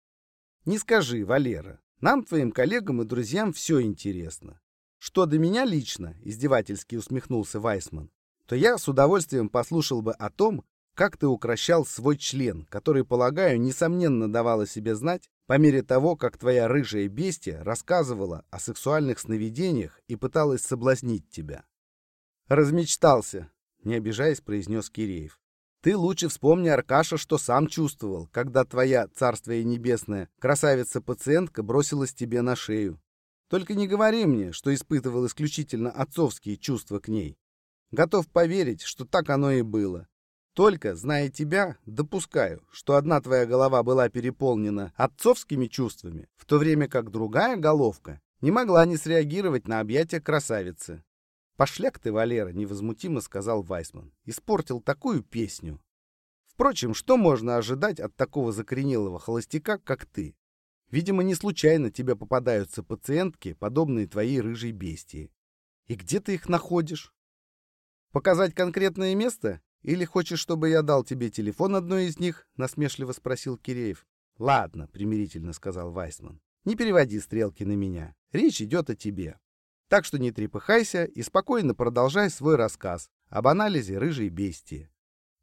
Не скажи, Валера, нам, твоим коллегам и друзьям, все интересно. Что до меня лично, издевательски усмехнулся Вайсман, то я с удовольствием послушал бы о том, как ты укращал свой член, который, полагаю, несомненно давала себе знать по мере того, как твоя рыжая бестия рассказывала о сексуальных сновидениях и пыталась соблазнить тебя. Размечтался, не обижаясь, произнес Киреев. Ты лучше вспомни, Аркаша, что сам чувствовал, когда твоя, царствие небесное, красавица-пациентка бросилась тебе на шею. Только не говори мне, что испытывал исключительно отцовские чувства к ней. Готов поверить, что так оно и было. Только, зная тебя, допускаю, что одна твоя голова была переполнена отцовскими чувствами, в то время как другая головка не могла не среагировать на объятия красавицы. «Пошляк ты, Валера», — невозмутимо сказал Вайсман. «Испортил такую песню». Впрочем, что можно ожидать от такого закоренелого холостяка, как ты? Видимо, не случайно тебе попадаются пациентки, подобные твоей рыжей бестии. И где ты их находишь? Показать конкретное место или хочешь, чтобы я дал тебе телефон одной из них? насмешливо спросил Киреев. Ладно, примирительно сказал Вайсман. Не переводи стрелки на меня. Речь идет о тебе. Так что не трепыхайся и спокойно продолжай свой рассказ об анализе рыжей бестии.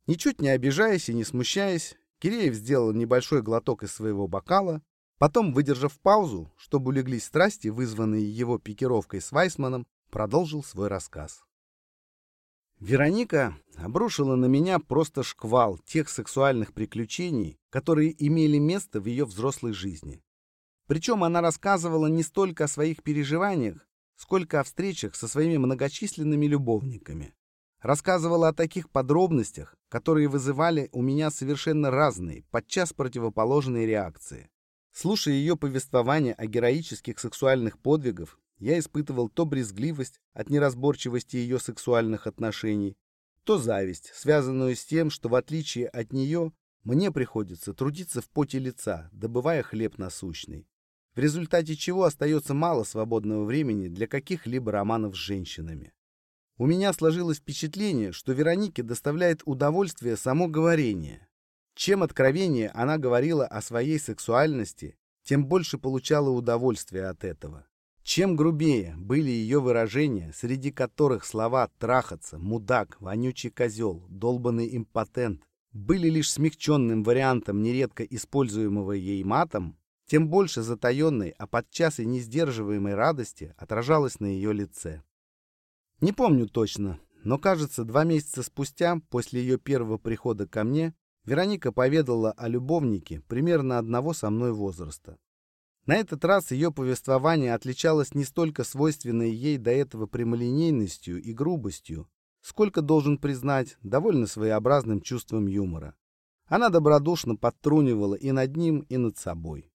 Ничуть не обижаясь и не смущаясь, Киреев сделал небольшой глоток из своего бокала, потом, выдержав паузу, чтобы улеглись страсти, вызванные его пикировкой с Вайсманом, продолжил свой рассказ. Вероника обрушила на меня просто шквал тех сексуальных приключений, которые имели место в ее взрослой жизни. Причем она рассказывала не столько о своих переживаниях, сколько о встречах со своими многочисленными любовниками. Рассказывала о таких подробностях, которые вызывали у меня совершенно разные, подчас противоположные реакции. Слушая ее повествование о героических сексуальных подвигах, я испытывал то брезгливость от неразборчивости ее сексуальных отношений, то зависть, связанную с тем, что в отличие от нее мне приходится трудиться в поте лица, добывая хлеб насущный, в результате чего остается мало свободного времени для каких-либо романов с женщинами. У меня сложилось впечатление, что Веронике доставляет удовольствие само говорение. Чем откровеннее она говорила о своей сексуальности, тем больше получала удовольствие от этого. Чем грубее были ее выражения, среди которых слова «трахаться», «мудак», «вонючий козел», «долбанный импотент» были лишь смягченным вариантом нередко используемого ей матом, тем больше затаенной, а подчас и несдерживаемой радости отражалось на ее лице. Не помню точно, но, кажется, два месяца спустя, после ее первого прихода ко мне, Вероника поведала о любовнике примерно одного со мной возраста. На этот раз ее повествование отличалось не столько свойственной ей до этого прямолинейностью и грубостью, сколько, должен признать, довольно своеобразным чувством юмора. Она добродушно подтрунивала и над ним, и над собой.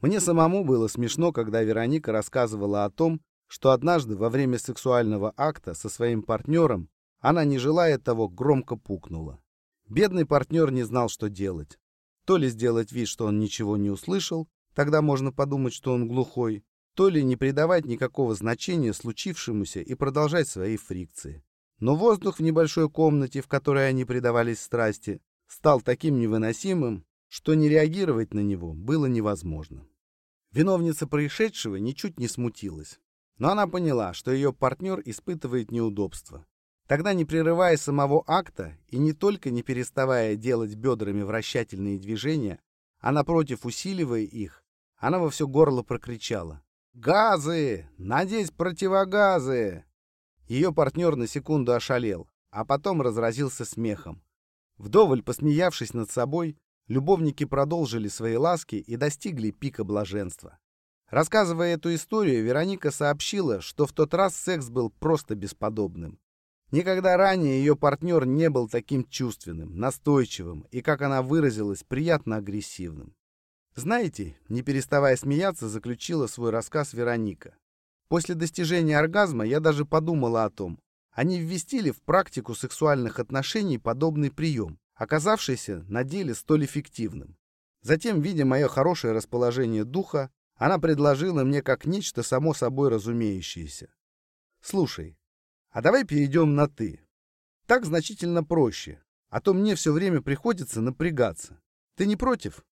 Мне самому было смешно, когда Вероника рассказывала о том, что однажды во время сексуального акта со своим партнером она, не желая того, громко пукнула. Бедный партнер не знал, что делать. То ли сделать вид, что он ничего не услышал, Тогда можно подумать, что он глухой, то ли не придавать никакого значения случившемуся и продолжать свои фрикции. Но воздух в небольшой комнате, в которой они предавались страсти, стал таким невыносимым, что не реагировать на него было невозможно. Виновница происшедшего ничуть не смутилась, но она поняла, что ее партнер испытывает неудобства. Тогда, не прерывая самого акта и не только не переставая делать бедрами вращательные движения, а напротив усиливая их, она во все горло прокричала. «Газы! Надеюсь, противогазы!» Ее партнер на секунду ошалел, а потом разразился смехом. Вдоволь посмеявшись над собой, любовники продолжили свои ласки и достигли пика блаженства. Рассказывая эту историю, Вероника сообщила, что в тот раз секс был просто бесподобным. Никогда ранее ее партнер не был таким чувственным, настойчивым и, как она выразилась, приятно агрессивным. Знаете, не переставая смеяться, заключила свой рассказ Вероника. После достижения оргазма я даже подумала о том, они ввестили в практику сексуальных отношений подобный прием, оказавшийся на деле столь эффективным. Затем, видя мое хорошее расположение духа, она предложила мне как нечто само собой разумеющееся. «Слушай, а давай перейдем на «ты». Так значительно проще, а то мне все время приходится напрягаться. Ты не против?»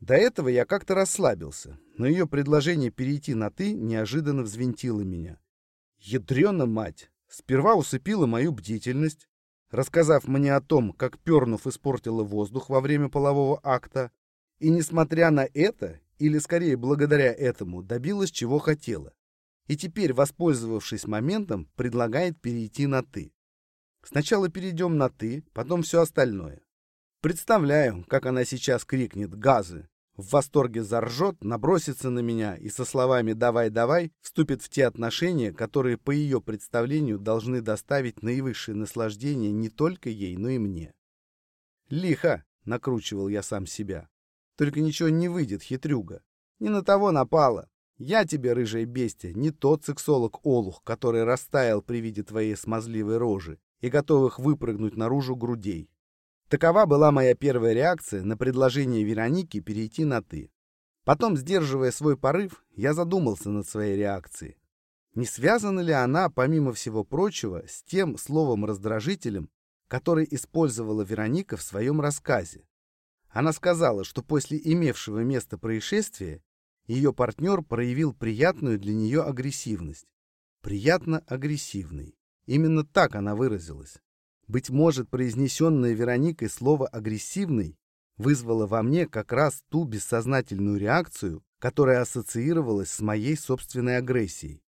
До этого я как-то расслабился, но ее предложение перейти на «ты» неожиданно взвинтило меня. Ядрена мать! Сперва усыпила мою бдительность, рассказав мне о том, как Пернув испортила воздух во время полового акта, и, несмотря на это, или скорее благодаря этому, добилась чего хотела. И теперь, воспользовавшись моментом, предлагает перейти на «ты». Сначала перейдем на «ты», потом все остальное. Представляю, как она сейчас крикнет «Газы!» В восторге заржет, набросится на меня и со словами «давай, давай» вступит в те отношения, которые по ее представлению должны доставить наивысшее наслаждение не только ей, но и мне. «Лихо!» — накручивал я сам себя. «Только ничего не выйдет, хитрюга. Не на того напала. Я тебе, рыжая бестия, не тот сексолог-олух, который растаял при виде твоей смазливой рожи и готовых выпрыгнуть наружу грудей. Такова была моя первая реакция на предложение Вероники перейти на «ты». Потом, сдерживая свой порыв, я задумался над своей реакцией. Не связана ли она, помимо всего прочего, с тем словом-раздражителем, который использовала Вероника в своем рассказе? Она сказала, что после имевшего место происшествия ее партнер проявил приятную для нее агрессивность. Приятно агрессивный. Именно так она выразилась. Быть может, произнесенное Вероникой слово «агрессивный» вызвало во мне как раз ту бессознательную реакцию, которая ассоциировалась с моей собственной агрессией,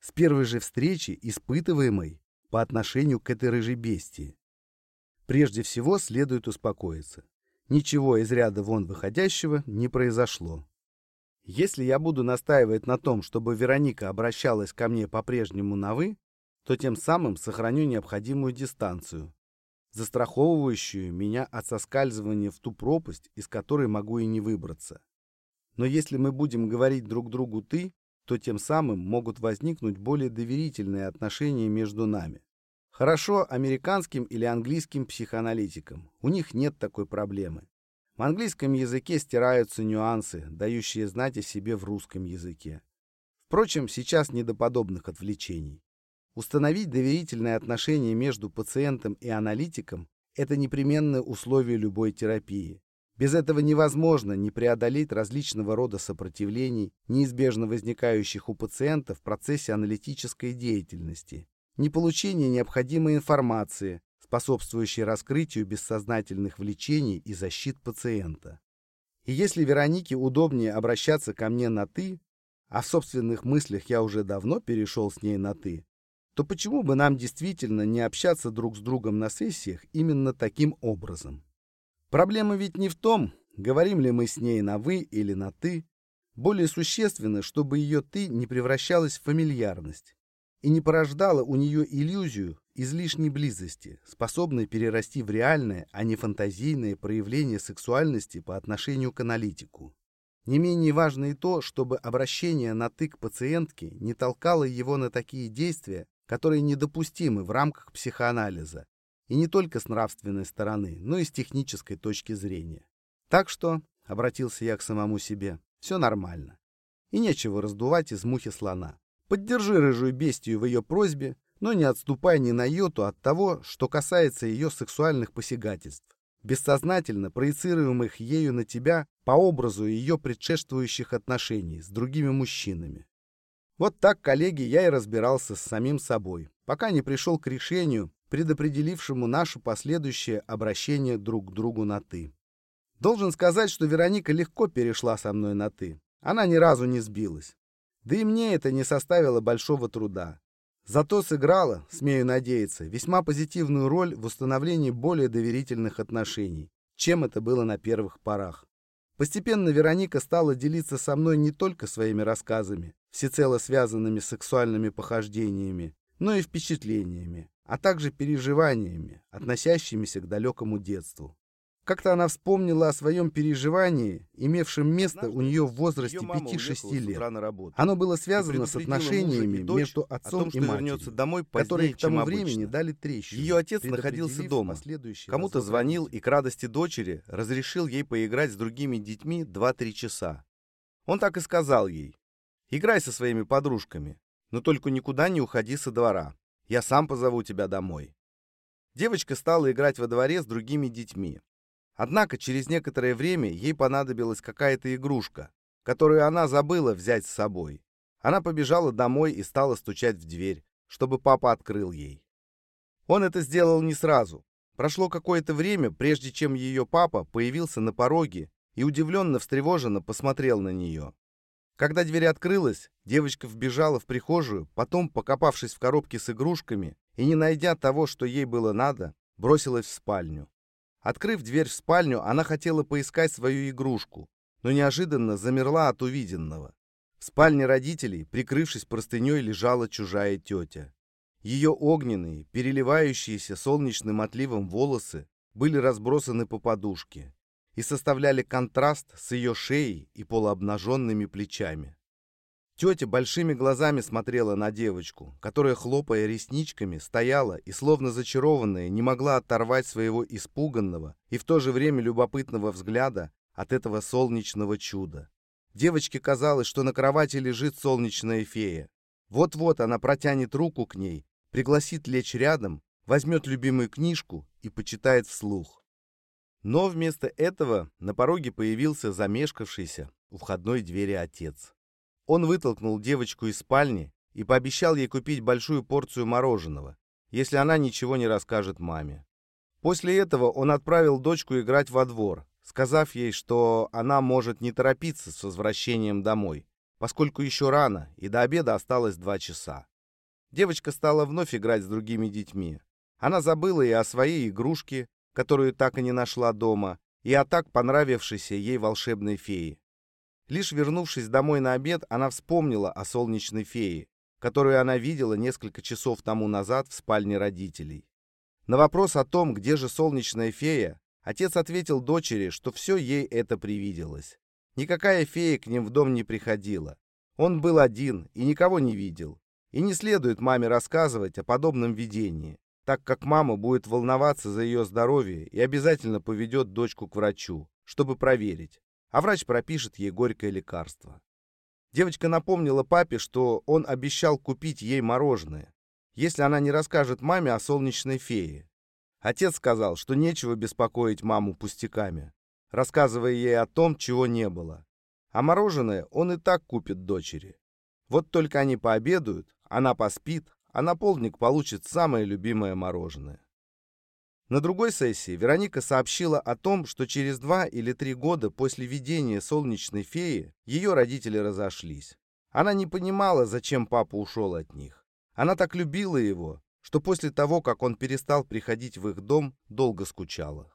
с первой же встречи, испытываемой по отношению к этой рыжей бестии. Прежде всего следует успокоиться. Ничего из ряда вон выходящего не произошло. Если я буду настаивать на том, чтобы Вероника обращалась ко мне по-прежнему на «вы», то тем самым сохраню необходимую дистанцию, застраховывающую меня от соскальзывания в ту пропасть, из которой могу и не выбраться. Но если мы будем говорить друг другу «ты», то тем самым могут возникнуть более доверительные отношения между нами. Хорошо американским или английским психоаналитикам. У них нет такой проблемы. В английском языке стираются нюансы, дающие знать о себе в русском языке. Впрочем, сейчас не до подобных отвлечений. Установить доверительные отношения между пациентом и аналитиком – это непременное условие любой терапии. Без этого невозможно не преодолеть различного рода сопротивлений, неизбежно возникающих у пациента в процессе аналитической деятельности, не получение необходимой информации, способствующей раскрытию бессознательных влечений и защит пациента. И если Веронике удобнее обращаться ко мне на «ты», а в собственных мыслях я уже давно перешел с ней на «ты», то почему бы нам действительно не общаться друг с другом на сессиях именно таким образом? Проблема ведь не в том, говорим ли мы с ней на «вы» или на «ты». Более существенно, чтобы ее «ты» не превращалась в фамильярность и не порождала у нее иллюзию излишней близости, способной перерасти в реальное, а не фантазийное проявление сексуальности по отношению к аналитику. Не менее важно и то, чтобы обращение на «ты» к пациентке не толкало его на такие действия, которые недопустимы в рамках психоанализа, и не только с нравственной стороны, но и с технической точки зрения. Так что, обратился я к самому себе, все нормально. И нечего раздувать из мухи слона. Поддержи рыжую бестию в ее просьбе, но не отступай ни на йоту от того, что касается ее сексуальных посягательств, бессознательно проецируемых ею на тебя по образу ее предшествующих отношений с другими мужчинами. Вот так, коллеги, я и разбирался с самим собой, пока не пришел к решению, предопределившему наше последующее обращение друг к другу на «ты». Должен сказать, что Вероника легко перешла со мной на «ты». Она ни разу не сбилась. Да и мне это не составило большого труда. Зато сыграла, смею надеяться, весьма позитивную роль в установлении более доверительных отношений, чем это было на первых порах. Постепенно Вероника стала делиться со мной не только своими рассказами, всецело связанными с сексуальными похождениями, но и впечатлениями, а также переживаниями, относящимися к далекому детству. Как-то она вспомнила о своем переживании, имевшем место у нее в возрасте 5-6 лет. Оно было связано с отношениями между отцом том, и матерью, домой которые к тому времени дали трещину. Ее отец находился дома. Кому-то звонил и к радости дочери разрешил ей поиграть с другими детьми 2-3 часа. Он так и сказал ей, Играй со своими подружками, но только никуда не уходи со двора. Я сам позову тебя домой. Девочка стала играть во дворе с другими детьми. Однако через некоторое время ей понадобилась какая-то игрушка, которую она забыла взять с собой. Она побежала домой и стала стучать в дверь, чтобы папа открыл ей. Он это сделал не сразу. Прошло какое-то время, прежде чем ее папа появился на пороге и удивленно встревоженно посмотрел на нее. Когда дверь открылась, девочка вбежала в прихожую, потом, покопавшись в коробке с игрушками и не найдя того, что ей было надо, бросилась в спальню. Открыв дверь в спальню, она хотела поискать свою игрушку, но неожиданно замерла от увиденного. В спальне родителей, прикрывшись простыней, лежала чужая тетя. Ее огненные, переливающиеся солнечным отливом волосы были разбросаны по подушке и составляли контраст с ее шеей и полуобнаженными плечами. Тетя большими глазами смотрела на девочку, которая, хлопая ресничками, стояла и, словно зачарованная, не могла оторвать своего испуганного и в то же время любопытного взгляда от этого солнечного чуда. Девочке казалось, что на кровати лежит солнечная фея. Вот-вот она протянет руку к ней, пригласит лечь рядом, возьмет любимую книжку и почитает вслух. Но вместо этого на пороге появился замешкавшийся у входной двери отец. Он вытолкнул девочку из спальни и пообещал ей купить большую порцию мороженого, если она ничего не расскажет маме. После этого он отправил дочку играть во двор, сказав ей, что она может не торопиться с возвращением домой, поскольку еще рано и до обеда осталось два часа. Девочка стала вновь играть с другими детьми. Она забыла и о своей игрушке, которую так и не нашла дома, и о так понравившейся ей волшебной фее. Лишь вернувшись домой на обед, она вспомнила о солнечной фее, которую она видела несколько часов тому назад в спальне родителей. На вопрос о том, где же солнечная фея, отец ответил дочери, что все ей это привиделось. Никакая фея к ним в дом не приходила. Он был один и никого не видел. И не следует маме рассказывать о подобном видении, так как мама будет волноваться за ее здоровье и обязательно поведет дочку к врачу, чтобы проверить, а врач пропишет ей горькое лекарство. Девочка напомнила папе, что он обещал купить ей мороженое, если она не расскажет маме о солнечной фее. Отец сказал, что нечего беспокоить маму пустяками, рассказывая ей о том, чего не было. А мороженое он и так купит дочери. Вот только они пообедают, она поспит, а наполник получит самое любимое мороженое. На другой сессии Вероника сообщила о том, что через два или три года после видения солнечной феи ее родители разошлись. Она не понимала, зачем папа ушел от них. Она так любила его, что после того, как он перестал приходить в их дом, долго скучала.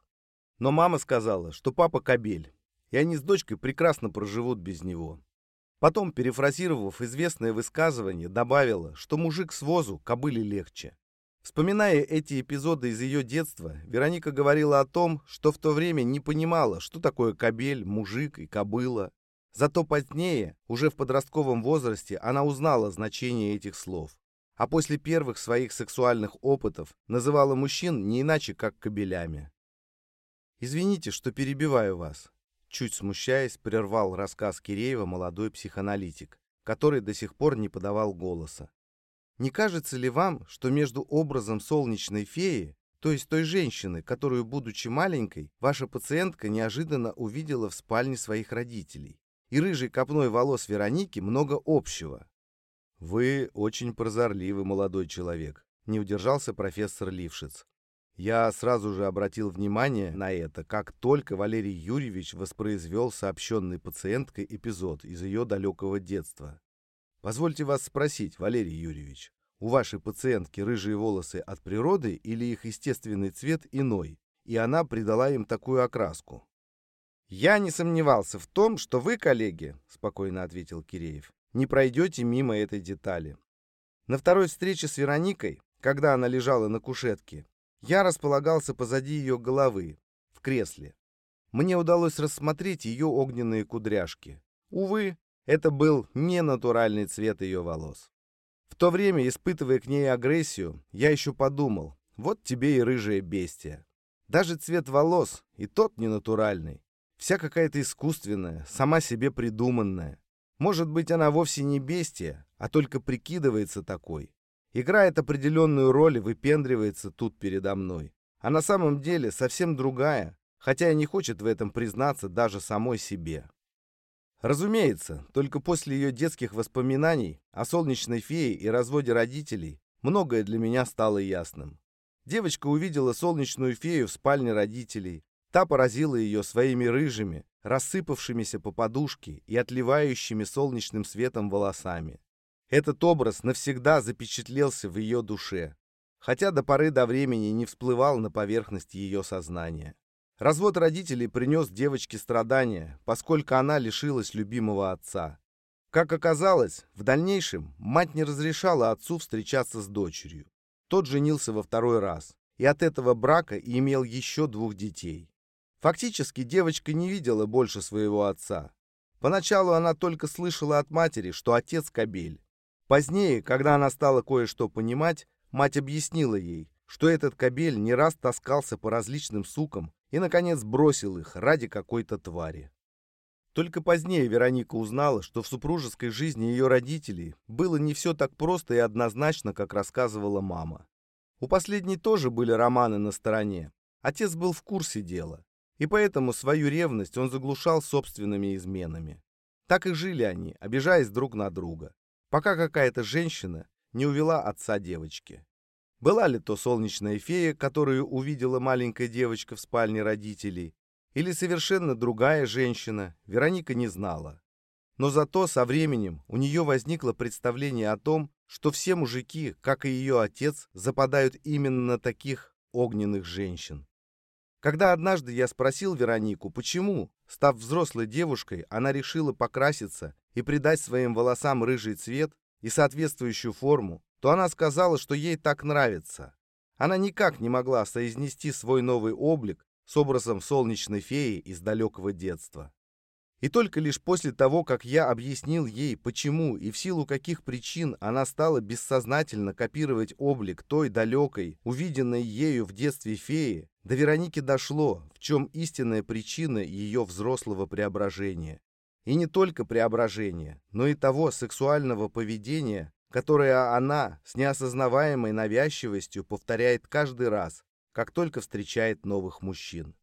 Но мама сказала, что папа кобель, и они с дочкой прекрасно проживут без него. Потом, перефразировав известное высказывание, добавила, что мужик с возу кобыле легче. Вспоминая эти эпизоды из ее детства, Вероника говорила о том, что в то время не понимала, что такое кобель, мужик и кобыла. Зато позднее, уже в подростковом возрасте, она узнала значение этих слов. А после первых своих сексуальных опытов называла мужчин не иначе, как кобелями. «Извините, что перебиваю вас. Чуть смущаясь, прервал рассказ Киреева молодой психоаналитик, который до сих пор не подавал голоса. Не кажется ли вам, что между образом солнечной феи, то есть той женщины, которую, будучи маленькой, ваша пациентка неожиданно увидела в спальне своих родителей, и рыжей копной волос Вероники много общего? Вы очень прозорливый молодой человек, не удержался профессор Лившиц. Я сразу же обратил внимание на это, как только Валерий Юрьевич воспроизвел сообщенный пациенткой эпизод из ее далекого детства. Позвольте вас спросить, Валерий Юрьевич, у вашей пациентки рыжие волосы от природы или их естественный цвет иной, и она придала им такую окраску? «Я не сомневался в том, что вы, коллеги, — спокойно ответил Киреев, — не пройдете мимо этой детали. На второй встрече с Вероникой, когда она лежала на кушетке, я располагался позади ее головы, в кресле. Мне удалось рассмотреть ее огненные кудряшки. Увы, это был не натуральный цвет ее волос. В то время, испытывая к ней агрессию, я еще подумал, вот тебе и рыжая бестия. Даже цвет волос, и тот не натуральный. Вся какая-то искусственная, сама себе придуманная. Может быть, она вовсе не бестия, а только прикидывается такой. Играет определенную роль и выпендривается тут передо мной. А на самом деле совсем другая, хотя и не хочет в этом признаться даже самой себе. Разумеется, только после ее детских воспоминаний о солнечной фее и разводе родителей многое для меня стало ясным. Девочка увидела солнечную фею в спальне родителей. Та поразила ее своими рыжими, рассыпавшимися по подушке и отливающими солнечным светом волосами. Этот образ навсегда запечатлелся в ее душе, хотя до поры до времени не всплывал на поверхность ее сознания. Развод родителей принес девочке страдания, поскольку она лишилась любимого отца. Как оказалось, в дальнейшем мать не разрешала отцу встречаться с дочерью. Тот женился во второй раз, и от этого брака имел еще двух детей. Фактически девочка не видела больше своего отца. Поначалу она только слышала от матери, что отец кобель, Позднее, когда она стала кое-что понимать, мать объяснила ей, что этот кобель не раз таскался по различным сукам и, наконец, бросил их ради какой-то твари. Только позднее Вероника узнала, что в супружеской жизни ее родителей было не все так просто и однозначно, как рассказывала мама. У последней тоже были романы на стороне. Отец был в курсе дела, и поэтому свою ревность он заглушал собственными изменами. Так и жили они, обижаясь друг на друга пока какая-то женщина не увела отца девочки. Была ли то солнечная фея, которую увидела маленькая девочка в спальне родителей, или совершенно другая женщина, Вероника не знала. Но зато со временем у нее возникло представление о том, что все мужики, как и ее отец, западают именно на таких огненных женщин. Когда однажды я спросил Веронику, почему, став взрослой девушкой, она решила покраситься и придать своим волосам рыжий цвет и соответствующую форму, то она сказала, что ей так нравится. Она никак не могла соизнести свой новый облик с образом солнечной феи из далекого детства. И только лишь после того, как я объяснил ей, почему и в силу каких причин она стала бессознательно копировать облик той далекой, увиденной ею в детстве феи, до Вероники дошло, в чем истинная причина ее взрослого преображения. И не только преображения, но и того сексуального поведения, которое она с неосознаваемой навязчивостью повторяет каждый раз, как только встречает новых мужчин.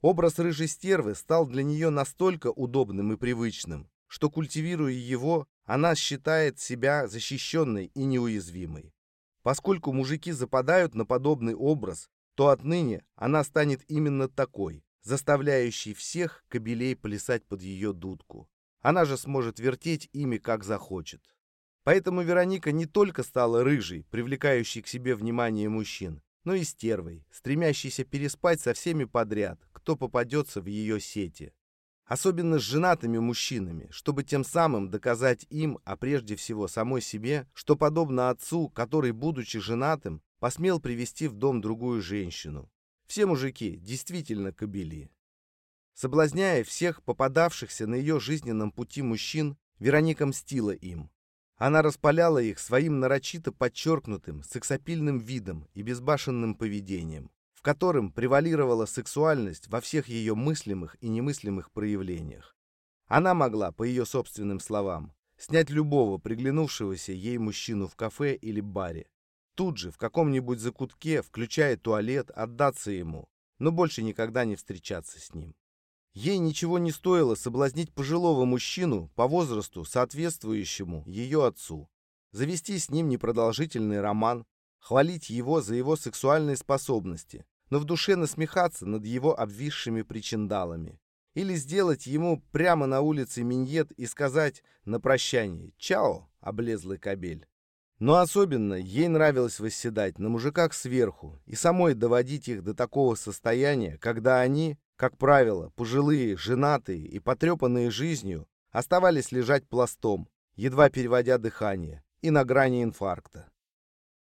Образ рыжей стервы стал для нее настолько удобным и привычным, что, культивируя его, она считает себя защищенной и неуязвимой. Поскольку мужики западают на подобный образ, то отныне она станет именно такой, заставляющей всех кобелей плясать под ее дудку. Она же сможет вертеть ими, как захочет. Поэтому Вероника не только стала рыжей, привлекающей к себе внимание мужчин, но и стервой, стремящейся переспать со всеми подряд, кто попадется в ее сети. Особенно с женатыми мужчинами, чтобы тем самым доказать им, а прежде всего самой себе, что подобно отцу, который, будучи женатым, посмел привести в дом другую женщину. Все мужики действительно кобели. Соблазняя всех попадавшихся на ее жизненном пути мужчин, Вероника мстила им. Она распаляла их своим нарочито подчеркнутым, сексапильным видом и безбашенным поведением, в котором превалировала сексуальность во всех ее мыслимых и немыслимых проявлениях. Она могла, по ее собственным словам, снять любого приглянувшегося ей мужчину в кафе или баре. Тут же, в каком-нибудь закутке, включая туалет, отдаться ему, но больше никогда не встречаться с ним. Ей ничего не стоило соблазнить пожилого мужчину по возрасту, соответствующему ее отцу, завести с ним непродолжительный роман, хвалить его за его сексуальные способности, но в душе насмехаться над его обвисшими причиндалами. Или сделать ему прямо на улице миньет и сказать на прощание «Чао, облезлый кобель». Но особенно ей нравилось восседать на мужиках сверху и самой доводить их до такого состояния, когда они, как правило, пожилые, женатые и потрепанные жизнью, оставались лежать пластом, едва переводя дыхание, и на грани инфаркта.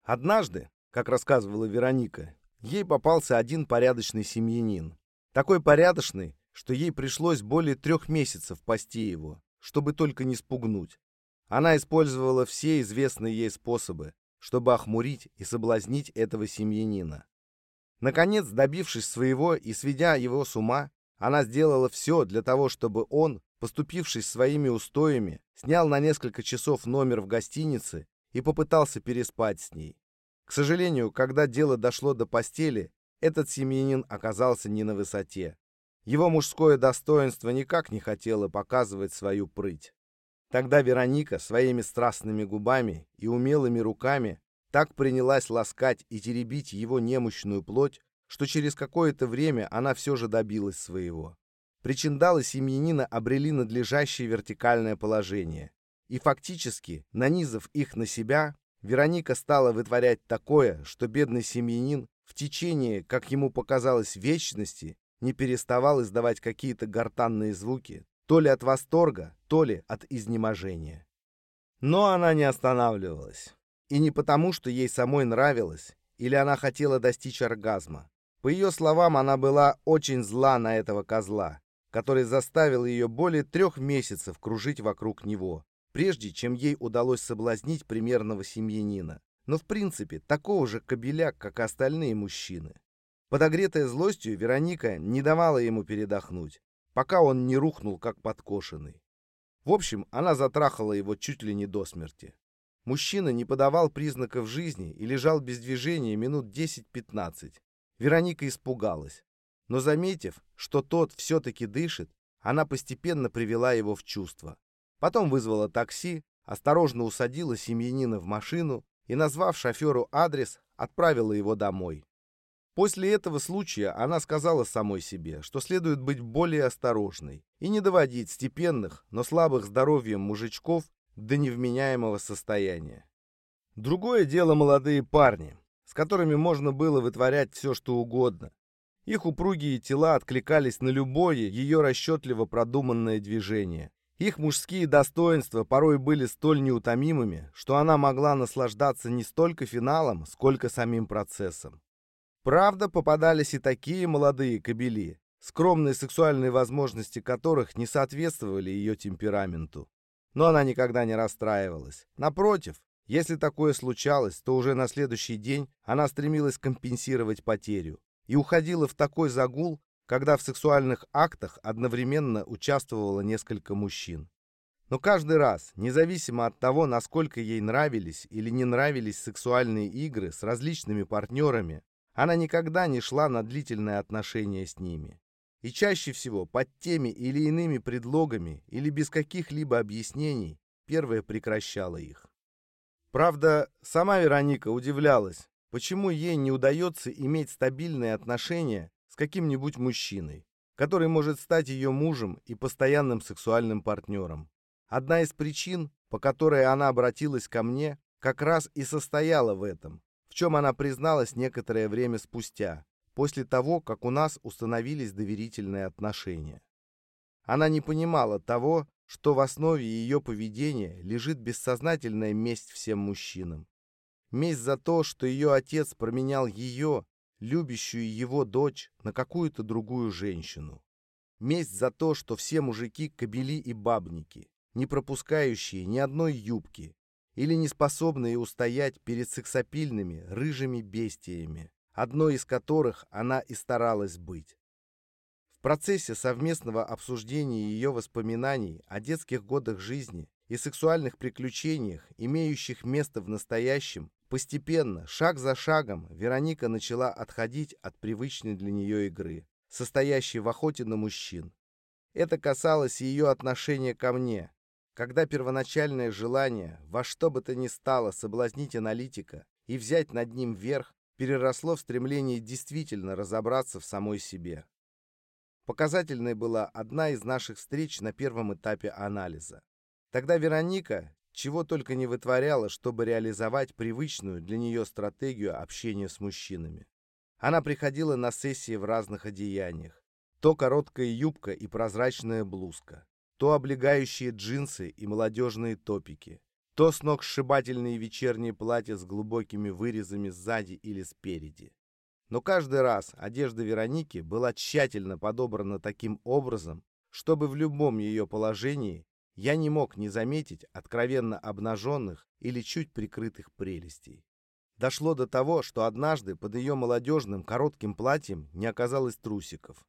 Однажды, как рассказывала Вероника, ей попался один порядочный семьянин. Такой порядочный, что ей пришлось более трех месяцев пасти его, чтобы только не спугнуть. Она использовала все известные ей способы, чтобы охмурить и соблазнить этого семьянина. Наконец, добившись своего и сведя его с ума, она сделала все для того, чтобы он, поступившись своими устоями, снял на несколько часов номер в гостинице и попытался переспать с ней. К сожалению, когда дело дошло до постели, этот семьянин оказался не на высоте. Его мужское достоинство никак не хотело показывать свою прыть. Тогда Вероника своими страстными губами и умелыми руками так принялась ласкать и теребить его немощную плоть, что через какое-то время она все же добилась своего. Причиндалы семьянина обрели надлежащее вертикальное положение. И фактически, нанизав их на себя, Вероника стала вытворять такое, что бедный семьянин в течение, как ему показалось, вечности не переставал издавать какие-то гортанные звуки, то ли от восторга, то ли от изнеможения. Но она не останавливалась. И не потому, что ей самой нравилось, или она хотела достичь оргазма. По ее словам, она была очень зла на этого козла, который заставил ее более трех месяцев кружить вокруг него, прежде чем ей удалось соблазнить примерного семьянина. Но в принципе такого же кобеля, как и остальные мужчины. Подогретая злостью, Вероника не давала ему передохнуть, пока он не рухнул, как подкошенный. В общем, она затрахала его чуть ли не до смерти. Мужчина не подавал признаков жизни и лежал без движения минут 10-15. Вероника испугалась. Но заметив, что тот все-таки дышит, она постепенно привела его в чувство. Потом вызвала такси, осторожно усадила семьянина в машину и, назвав шоферу адрес, отправила его домой. После этого случая она сказала самой себе, что следует быть более осторожной и не доводить степенных, но слабых здоровьем мужичков до невменяемого состояния. Другое дело молодые парни, с которыми можно было вытворять все, что угодно. Их упругие тела откликались на любое ее расчетливо продуманное движение. Их мужские достоинства порой были столь неутомимыми, что она могла наслаждаться не столько финалом, сколько самим процессом. Правда, попадались и такие молодые кобели, скромные сексуальные возможности которых не соответствовали ее темпераменту. Но она никогда не расстраивалась. Напротив, если такое случалось, то уже на следующий день она стремилась компенсировать потерю и уходила в такой загул, когда в сексуальных актах одновременно участвовало несколько мужчин. Но каждый раз, независимо от того, насколько ей нравились или не нравились сексуальные игры с различными партнерами, она никогда не шла на длительные отношения с ними. И чаще всего под теми или иными предлогами или без каких-либо объяснений первая прекращала их. Правда, сама Вероника удивлялась, почему ей не удается иметь стабильные отношения с каким-нибудь мужчиной, который может стать ее мужем и постоянным сексуальным партнером. Одна из причин, по которой она обратилась ко мне, как раз и состояла в этом, в чем она призналась некоторое время спустя, после того, как у нас установились доверительные отношения. Она не понимала того, что в основе ее поведения лежит бессознательная месть всем мужчинам. Месть за то, что ее отец променял ее, любящую его дочь, на какую-то другую женщину. Месть за то, что все мужики – кобели и бабники, не пропускающие ни одной юбки, или не способные устоять перед сексапильными рыжими бестиями, одной из которых она и старалась быть. В процессе совместного обсуждения ее воспоминаний о детских годах жизни и сексуальных приключениях, имеющих место в настоящем, постепенно, шаг за шагом, Вероника начала отходить от привычной для нее игры, состоящей в охоте на мужчин. Это касалось ее отношения ко мне, когда первоначальное желание во что бы то ни стало соблазнить аналитика и взять над ним верх, переросло в стремление действительно разобраться в самой себе. Показательной была одна из наших встреч на первом этапе анализа. Тогда Вероника чего только не вытворяла, чтобы реализовать привычную для нее стратегию общения с мужчинами. Она приходила на сессии в разных одеяниях. То короткая юбка и прозрачная блузка, то облегающие джинсы и молодежные топики, то сногсшибательные вечерние платья с глубокими вырезами сзади или спереди. Но каждый раз одежда Вероники была тщательно подобрана таким образом, чтобы в любом ее положении я не мог не заметить откровенно обнаженных или чуть прикрытых прелестей. Дошло до того, что однажды под ее молодежным коротким платьем не оказалось трусиков.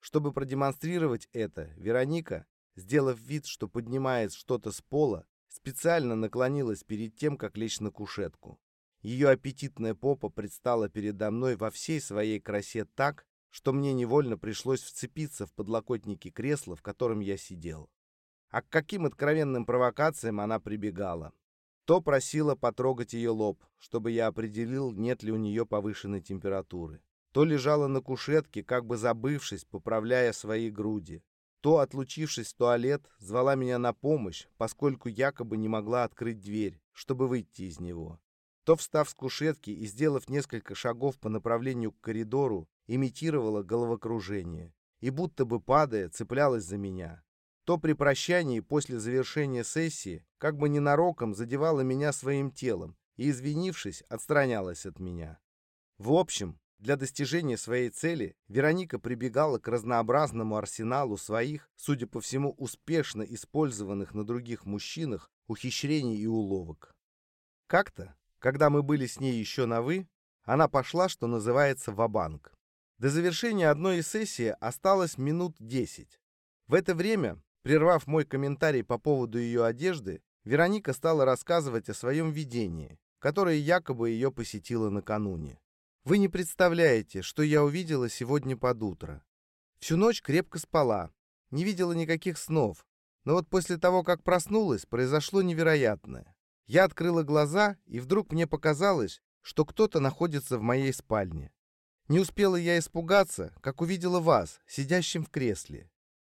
Чтобы продемонстрировать это, Вероника сделав вид, что поднимает что-то с пола, специально наклонилась перед тем, как лечь на кушетку. Ее аппетитная попа предстала передо мной во всей своей красе так, что мне невольно пришлось вцепиться в подлокотники кресла, в котором я сидел. А к каким откровенным провокациям она прибегала. То просила потрогать ее лоб, чтобы я определил, нет ли у нее повышенной температуры. То лежала на кушетке, как бы забывшись, поправляя свои груди то, отлучившись в туалет, звала меня на помощь, поскольку якобы не могла открыть дверь, чтобы выйти из него. То, встав с кушетки и сделав несколько шагов по направлению к коридору, имитировала головокружение и, будто бы падая, цеплялась за меня. То при прощании после завершения сессии как бы ненароком задевала меня своим телом и, извинившись, отстранялась от меня. В общем, для достижения своей цели Вероника прибегала к разнообразному арсеналу своих, судя по всему, успешно использованных на других мужчинах, ухищрений и уловок. Как-то, когда мы были с ней еще на «вы», она пошла, что называется, в-банк. До завершения одной из сессий осталось минут десять. В это время, прервав мой комментарий по поводу ее одежды, Вероника стала рассказывать о своем видении, которое якобы ее посетило накануне. Вы не представляете, что я увидела сегодня под утро. Всю ночь крепко спала, не видела никаких снов. Но вот после того, как проснулась, произошло невероятное. Я открыла глаза, и вдруг мне показалось, что кто-то находится в моей спальне. Не успела я испугаться, как увидела вас, сидящим в кресле.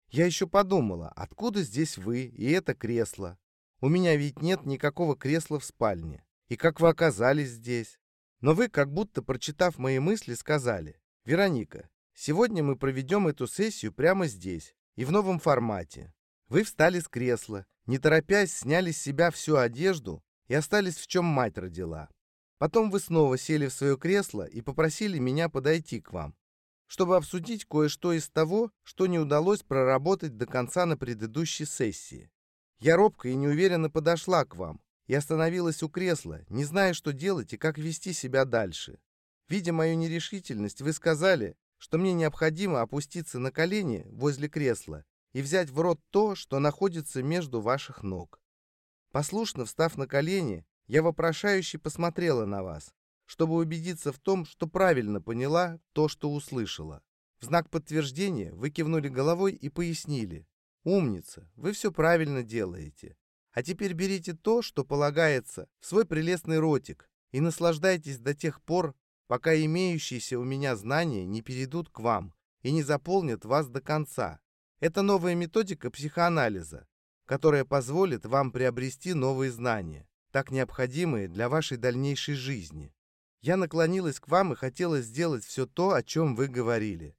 Я еще подумала, откуда здесь вы и это кресло? У меня ведь нет никакого кресла в спальне. И как вы оказались здесь? Но вы, как будто прочитав мои мысли, сказали, «Вероника, сегодня мы проведем эту сессию прямо здесь и в новом формате. Вы встали с кресла, не торопясь, сняли с себя всю одежду и остались в чем мать родила. Потом вы снова сели в свое кресло и попросили меня подойти к вам, чтобы обсудить кое-что из того, что не удалось проработать до конца на предыдущей сессии. Я робко и неуверенно подошла к вам и остановилась у кресла, не зная, что делать и как вести себя дальше. Видя мою нерешительность, вы сказали, что мне необходимо опуститься на колени возле кресла и взять в рот то, что находится между ваших ног. Послушно встав на колени, я вопрошающе посмотрела на вас, чтобы убедиться в том, что правильно поняла то, что услышала. В знак подтверждения вы кивнули головой и пояснили. «Умница, вы все правильно делаете. А теперь берите то, что полагается, в свой прелестный ротик и наслаждайтесь до тех пор, пока имеющиеся у меня знания не перейдут к вам и не заполнят вас до конца. Это новая методика психоанализа, которая позволит вам приобрести новые знания так необходимые для вашей дальнейшей жизни. Я наклонилась к вам и хотела сделать все то, о чем вы говорили.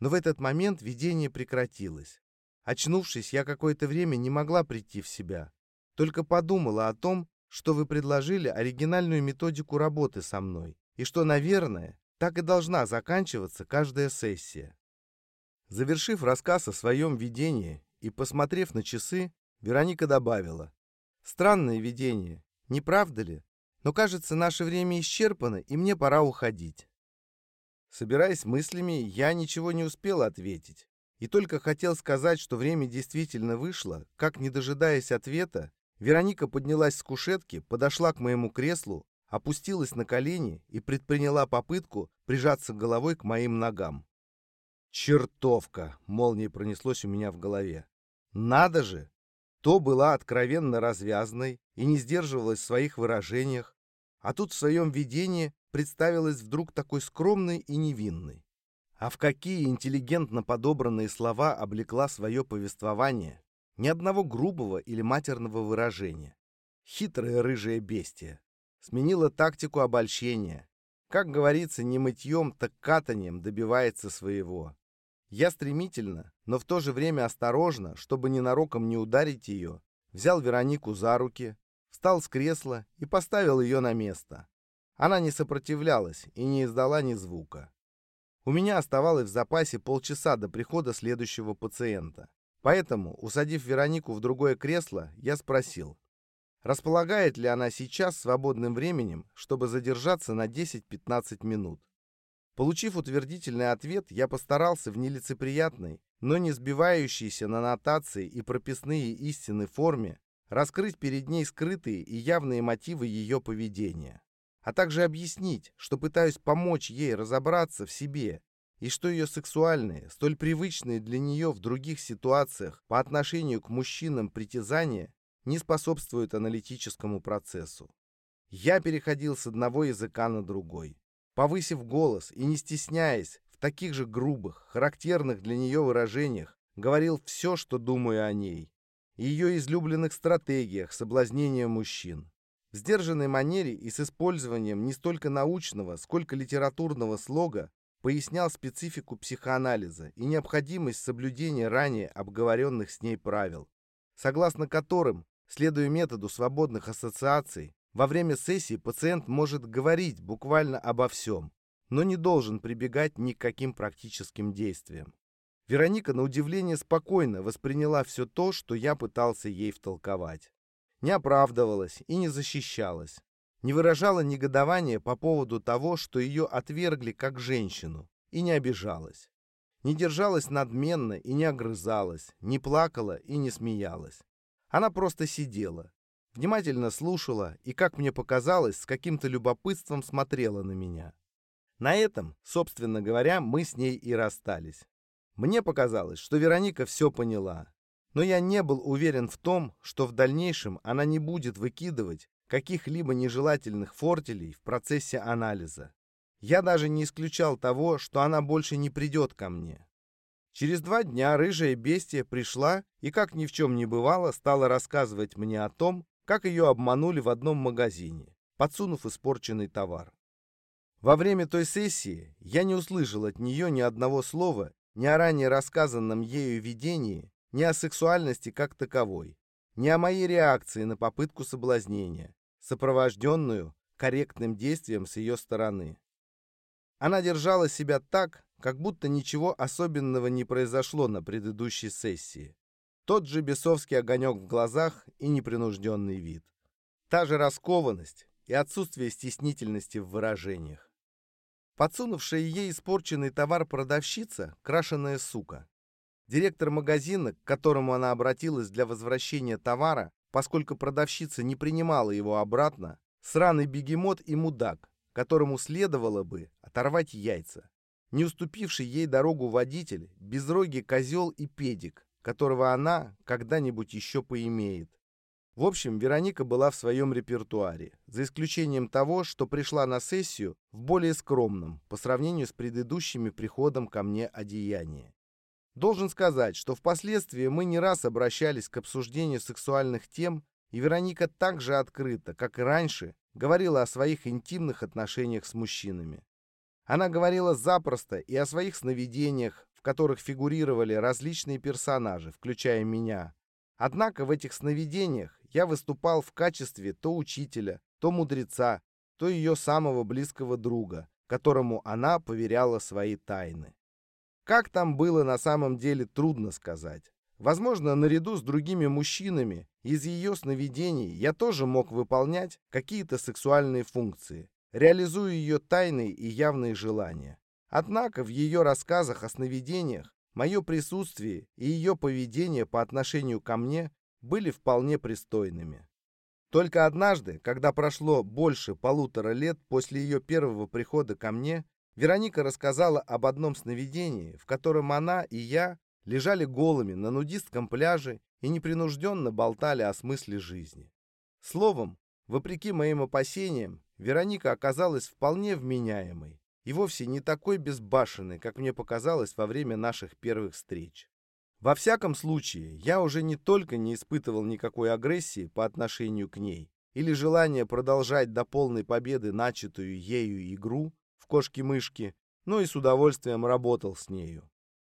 Но в этот момент видение прекратилось. Очнувшись, я какое-то время не могла прийти в себя. Только подумала о том, что вы предложили оригинальную методику работы со мной, и что, наверное, так и должна заканчиваться каждая сессия. Завершив рассказ о своем видении и посмотрев на часы, Вероника добавила. Странное видение, не правда ли? Но, кажется, наше время исчерпано, и мне пора уходить. Собираясь мыслями, я ничего не успел ответить. И только хотел сказать, что время действительно вышло, как, не дожидаясь ответа, Вероника поднялась с кушетки, подошла к моему креслу, опустилась на колени и предприняла попытку прижаться головой к моим ногам. «Чертовка!» — молнией пронеслось у меня в голове. «Надо же! То была откровенно развязной и не сдерживалась в своих выражениях, а тут в своем видении представилась вдруг такой скромной и невинной. А в какие интеллигентно подобранные слова облекла свое повествование, ни одного грубого или матерного выражения. Хитрое рыжее бестие. Сменила тактику обольщения. Как говорится, не мытьем, так катанием добивается своего. Я стремительно, но в то же время осторожно, чтобы ненароком не ударить ее, взял Веронику за руки, встал с кресла и поставил ее на место. Она не сопротивлялась и не издала ни звука. У меня оставалось в запасе полчаса до прихода следующего пациента. Поэтому, усадив Веронику в другое кресло, я спросил, располагает ли она сейчас свободным временем, чтобы задержаться на 10-15 минут. Получив утвердительный ответ, я постарался в нелицеприятной, но не сбивающейся на нотации и прописные истины форме раскрыть перед ней скрытые и явные мотивы ее поведения, а также объяснить, что пытаюсь помочь ей разобраться в себе и что ее сексуальные, столь привычные для нее в других ситуациях по отношению к мужчинам притязания не способствуют аналитическому процессу. Я переходил с одного языка на другой повысив голос и не стесняясь, в таких же грубых, характерных для нее выражениях, говорил все, что думаю о ней, и ее излюбленных стратегиях соблазнения мужчин. В сдержанной манере и с использованием не столько научного, сколько литературного слога пояснял специфику психоанализа и необходимость соблюдения ранее обговоренных с ней правил, согласно которым, следуя методу свободных ассоциаций, во время сессии пациент может говорить буквально обо всем, но не должен прибегать ни к каким практическим действиям. Вероника, на удивление, спокойно восприняла все то, что я пытался ей втолковать. Не оправдывалась и не защищалась. Не выражала негодования по поводу того, что ее отвергли как женщину, и не обижалась. Не держалась надменно и не огрызалась, не плакала и не смеялась. Она просто сидела, внимательно слушала и, как мне показалось, с каким-то любопытством смотрела на меня. На этом, собственно говоря, мы с ней и расстались. Мне показалось, что Вероника все поняла, но я не был уверен в том, что в дальнейшем она не будет выкидывать каких-либо нежелательных фортелей в процессе анализа. Я даже не исключал того, что она больше не придет ко мне. Через два дня рыжая бестия пришла и, как ни в чем не бывало, стала рассказывать мне о том, как ее обманули в одном магазине, подсунув испорченный товар. Во время той сессии я не услышал от нее ни одного слова ни о ранее рассказанном ею видении, ни о сексуальности как таковой, ни о моей реакции на попытку соблазнения, сопровожденную корректным действием с ее стороны. Она держала себя так, как будто ничего особенного не произошло на предыдущей сессии. Тот же бесовский огонек в глазах и непринужденный вид. Та же раскованность и отсутствие стеснительности в выражениях. Подсунувшая ей испорченный товар продавщица – крашеная сука. Директор магазина, к которому она обратилась для возвращения товара, поскольку продавщица не принимала его обратно, сраный бегемот и мудак, которому следовало бы оторвать яйца. Не уступивший ей дорогу водитель, безрогий козел и педик, которого она когда-нибудь еще поимеет. В общем, Вероника была в своем репертуаре, за исключением того, что пришла на сессию в более скромном, по сравнению с предыдущими приходом ко мне одеянии. Должен сказать, что впоследствии мы не раз обращались к обсуждению сексуальных тем, и Вероника так же открыто, как и раньше, говорила о своих интимных отношениях с мужчинами. Она говорила запросто и о своих сновидениях, в которых фигурировали различные персонажи, включая меня. Однако в этих сновидениях я выступал в качестве то учителя, то мудреца, то ее самого близкого друга, которому она поверяла свои тайны. Как там было на самом деле, трудно сказать. Возможно, наряду с другими мужчинами из ее сновидений я тоже мог выполнять какие-то сексуальные функции, реализуя ее тайные и явные желания. Однако в ее рассказах о сновидениях мое присутствие и ее поведение по отношению ко мне были вполне пристойными. Только однажды, когда прошло больше полутора лет после ее первого прихода ко мне, Вероника рассказала об одном сновидении, в котором она и я лежали голыми на нудистском пляже и непринужденно болтали о смысле жизни. Словом, вопреки моим опасениям, Вероника оказалась вполне вменяемой и вовсе не такой безбашенной, как мне показалось во время наших первых встреч. Во всяком случае, я уже не только не испытывал никакой агрессии по отношению к ней или желания продолжать до полной победы начатую ею игру кошки-мышки, но и с удовольствием работал с нею.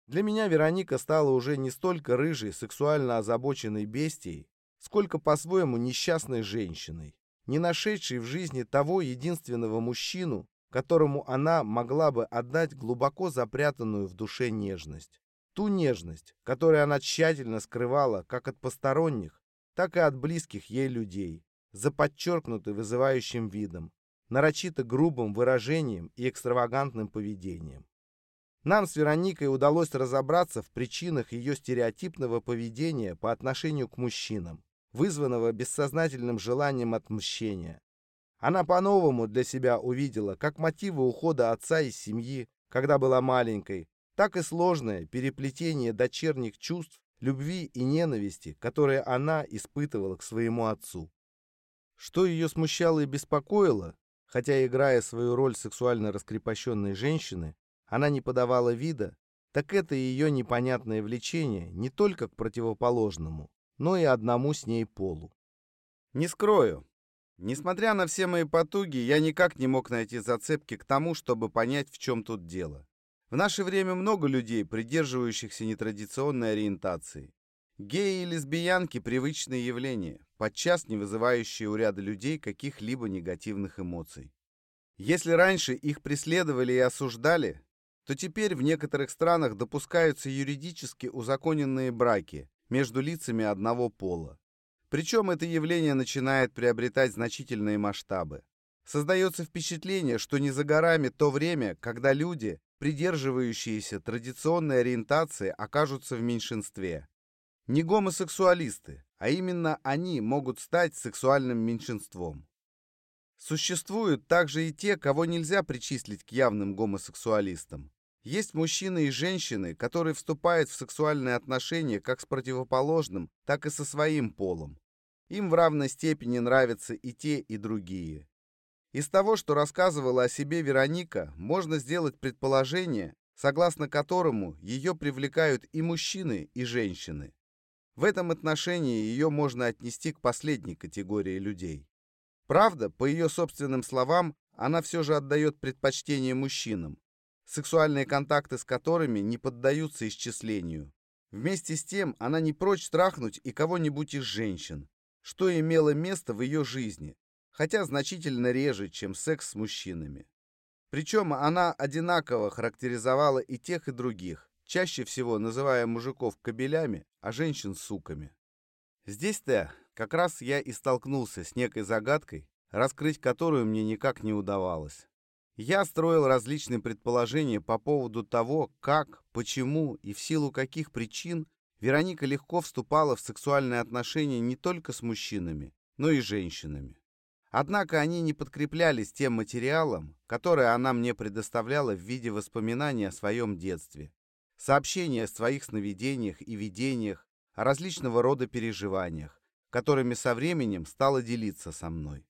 Для меня Вероника стала уже не столько рыжей, сексуально озабоченной бестией, сколько по-своему несчастной женщиной, не нашедшей в жизни того единственного мужчину, которому она могла бы отдать глубоко запрятанную в душе нежность. Ту нежность, которую она тщательно скрывала как от посторонних, так и от близких ей людей, за подчеркнутой вызывающим видом, нарочито грубым выражением и экстравагантным поведением. Нам с Вероникой удалось разобраться в причинах ее стереотипного поведения по отношению к мужчинам, вызванного бессознательным желанием отмщения. Она по-новому для себя увидела как мотивы ухода отца из семьи, когда была маленькой, так и сложное переплетение дочерних чувств, любви и ненависти, которые она испытывала к своему отцу. Что ее смущало и беспокоило, хотя, играя свою роль сексуально раскрепощенной женщины, она не подавала вида, так это ее непонятное влечение не только к противоположному, но и одному с ней полу. Не скрою, несмотря на все мои потуги, я никак не мог найти зацепки к тому, чтобы понять, в чем тут дело. В наше время много людей, придерживающихся нетрадиционной ориентации. Геи и лесбиянки – привычные явления, подчас не вызывающие у ряда людей каких-либо негативных эмоций. Если раньше их преследовали и осуждали, то теперь в некоторых странах допускаются юридически узаконенные браки между лицами одного пола. Причем это явление начинает приобретать значительные масштабы. Создается впечатление, что не за горами то время, когда люди, придерживающиеся традиционной ориентации, окажутся в меньшинстве. Не гомосексуалисты, а именно они могут стать сексуальным меньшинством. Существуют также и те, кого нельзя причислить к явным гомосексуалистам. Есть мужчины и женщины, которые вступают в сексуальные отношения как с противоположным, так и со своим полом. Им в равной степени нравятся и те, и другие. Из того, что рассказывала о себе Вероника, можно сделать предположение, согласно которому ее привлекают и мужчины, и женщины. В этом отношении ее можно отнести к последней категории людей. Правда, по ее собственным словам, она все же отдает предпочтение мужчинам, сексуальные контакты с которыми не поддаются исчислению. Вместе с тем, она не прочь трахнуть и кого-нибудь из женщин, что имело место в ее жизни, хотя значительно реже, чем секс с мужчинами. Причем она одинаково характеризовала и тех, и других, чаще всего называя мужиков кобелями, а женщин суками. Здесь-то как раз я и столкнулся с некой загадкой, раскрыть которую мне никак не удавалось. Я строил различные предположения по поводу того, как, почему и в силу каких причин Вероника легко вступала в сексуальные отношения не только с мужчинами, но и женщинами. Однако они не подкреплялись тем материалом, который она мне предоставляла в виде воспоминаний о своем детстве, сообщения о своих сновидениях и видениях, о различного рода переживаниях, которыми со временем стала делиться со мной.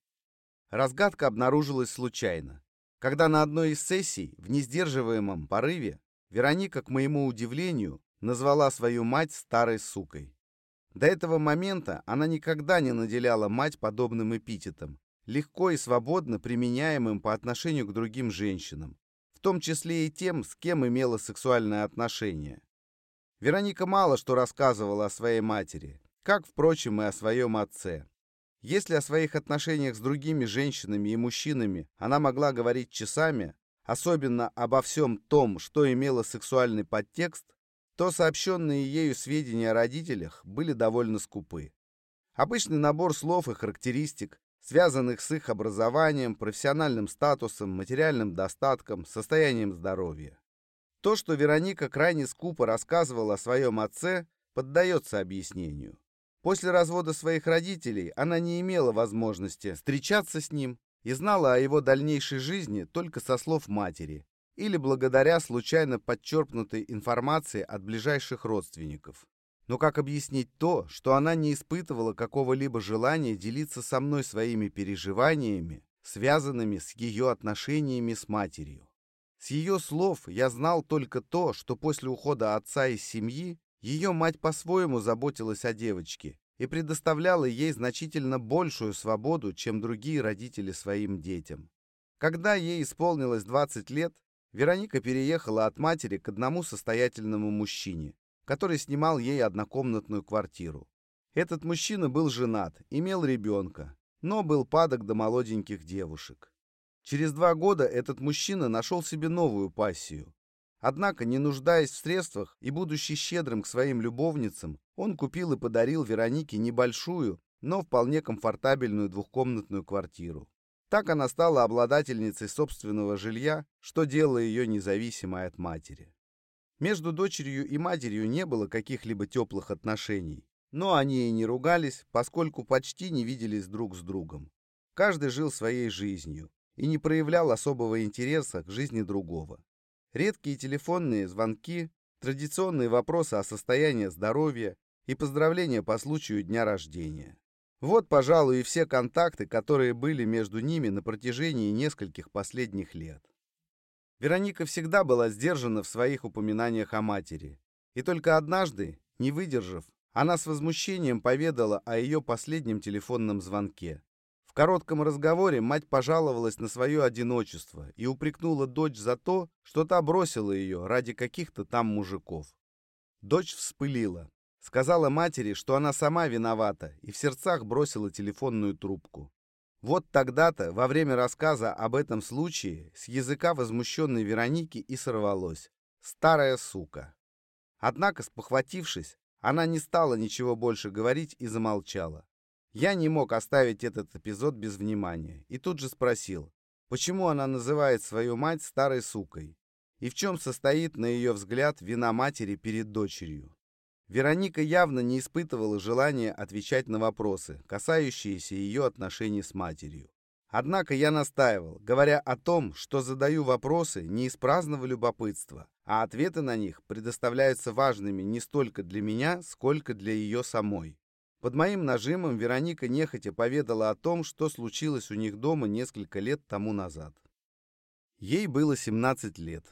Разгадка обнаружилась случайно, когда на одной из сессий в несдерживаемом порыве Вероника, к моему удивлению, назвала свою мать старой сукой. До этого момента она никогда не наделяла мать подобным эпитетом, легко и свободно применяемым по отношению к другим женщинам, в том числе и тем, с кем имела сексуальное отношение. Вероника мало что рассказывала о своей матери, как, впрочем, и о своем отце. Если о своих отношениях с другими женщинами и мужчинами она могла говорить часами, особенно обо всем том, что имело сексуальный подтекст, то сообщенные ею сведения о родителях были довольно скупы. Обычный набор слов и характеристик, связанных с их образованием, профессиональным статусом, материальным достатком, состоянием здоровья. То, что Вероника крайне скупо рассказывала о своем отце, поддается объяснению. После развода своих родителей она не имела возможности встречаться с ним и знала о его дальнейшей жизни только со слов матери или благодаря случайно подчерпнутой информации от ближайших родственников. Но как объяснить то, что она не испытывала какого-либо желания делиться со мной своими переживаниями, связанными с ее отношениями с матерью? С ее слов я знал только то, что после ухода отца из семьи ее мать по-своему заботилась о девочке и предоставляла ей значительно большую свободу, чем другие родители своим детям. Когда ей исполнилось 20 лет, Вероника переехала от матери к одному состоятельному мужчине, который снимал ей однокомнатную квартиру. Этот мужчина был женат, имел ребенка, но был падок до молоденьких девушек. Через два года этот мужчина нашел себе новую пассию. Однако, не нуждаясь в средствах и будучи щедрым к своим любовницам, он купил и подарил Веронике небольшую, но вполне комфортабельную двухкомнатную квартиру. Так она стала обладательницей собственного жилья, что делало ее независимой от матери. Между дочерью и матерью не было каких-либо теплых отношений, но они и не ругались, поскольку почти не виделись друг с другом. Каждый жил своей жизнью и не проявлял особого интереса к жизни другого. Редкие телефонные звонки, традиционные вопросы о состоянии здоровья и поздравления по случаю дня рождения. Вот, пожалуй, и все контакты, которые были между ними на протяжении нескольких последних лет. Вероника всегда была сдержана в своих упоминаниях о матери. И только однажды, не выдержав, она с возмущением поведала о ее последнем телефонном звонке. В коротком разговоре мать пожаловалась на свое одиночество и упрекнула дочь за то, что та бросила ее ради каких-то там мужиков. Дочь вспылила. Сказала матери, что она сама виновата, и в сердцах бросила телефонную трубку. Вот тогда-то, во время рассказа об этом случае, с языка возмущенной Вероники и сорвалось. Старая сука. Однако, спохватившись, она не стала ничего больше говорить и замолчала. Я не мог оставить этот эпизод без внимания и тут же спросил, почему она называет свою мать старой сукой и в чем состоит, на ее взгляд, вина матери перед дочерью. Вероника явно не испытывала желания отвечать на вопросы, касающиеся ее отношений с матерью. Однако я настаивал, говоря о том, что задаю вопросы не из праздного любопытства, а ответы на них предоставляются важными не столько для меня, сколько для ее самой. Под моим нажимом Вероника нехотя поведала о том, что случилось у них дома несколько лет тому назад. Ей было 17 лет.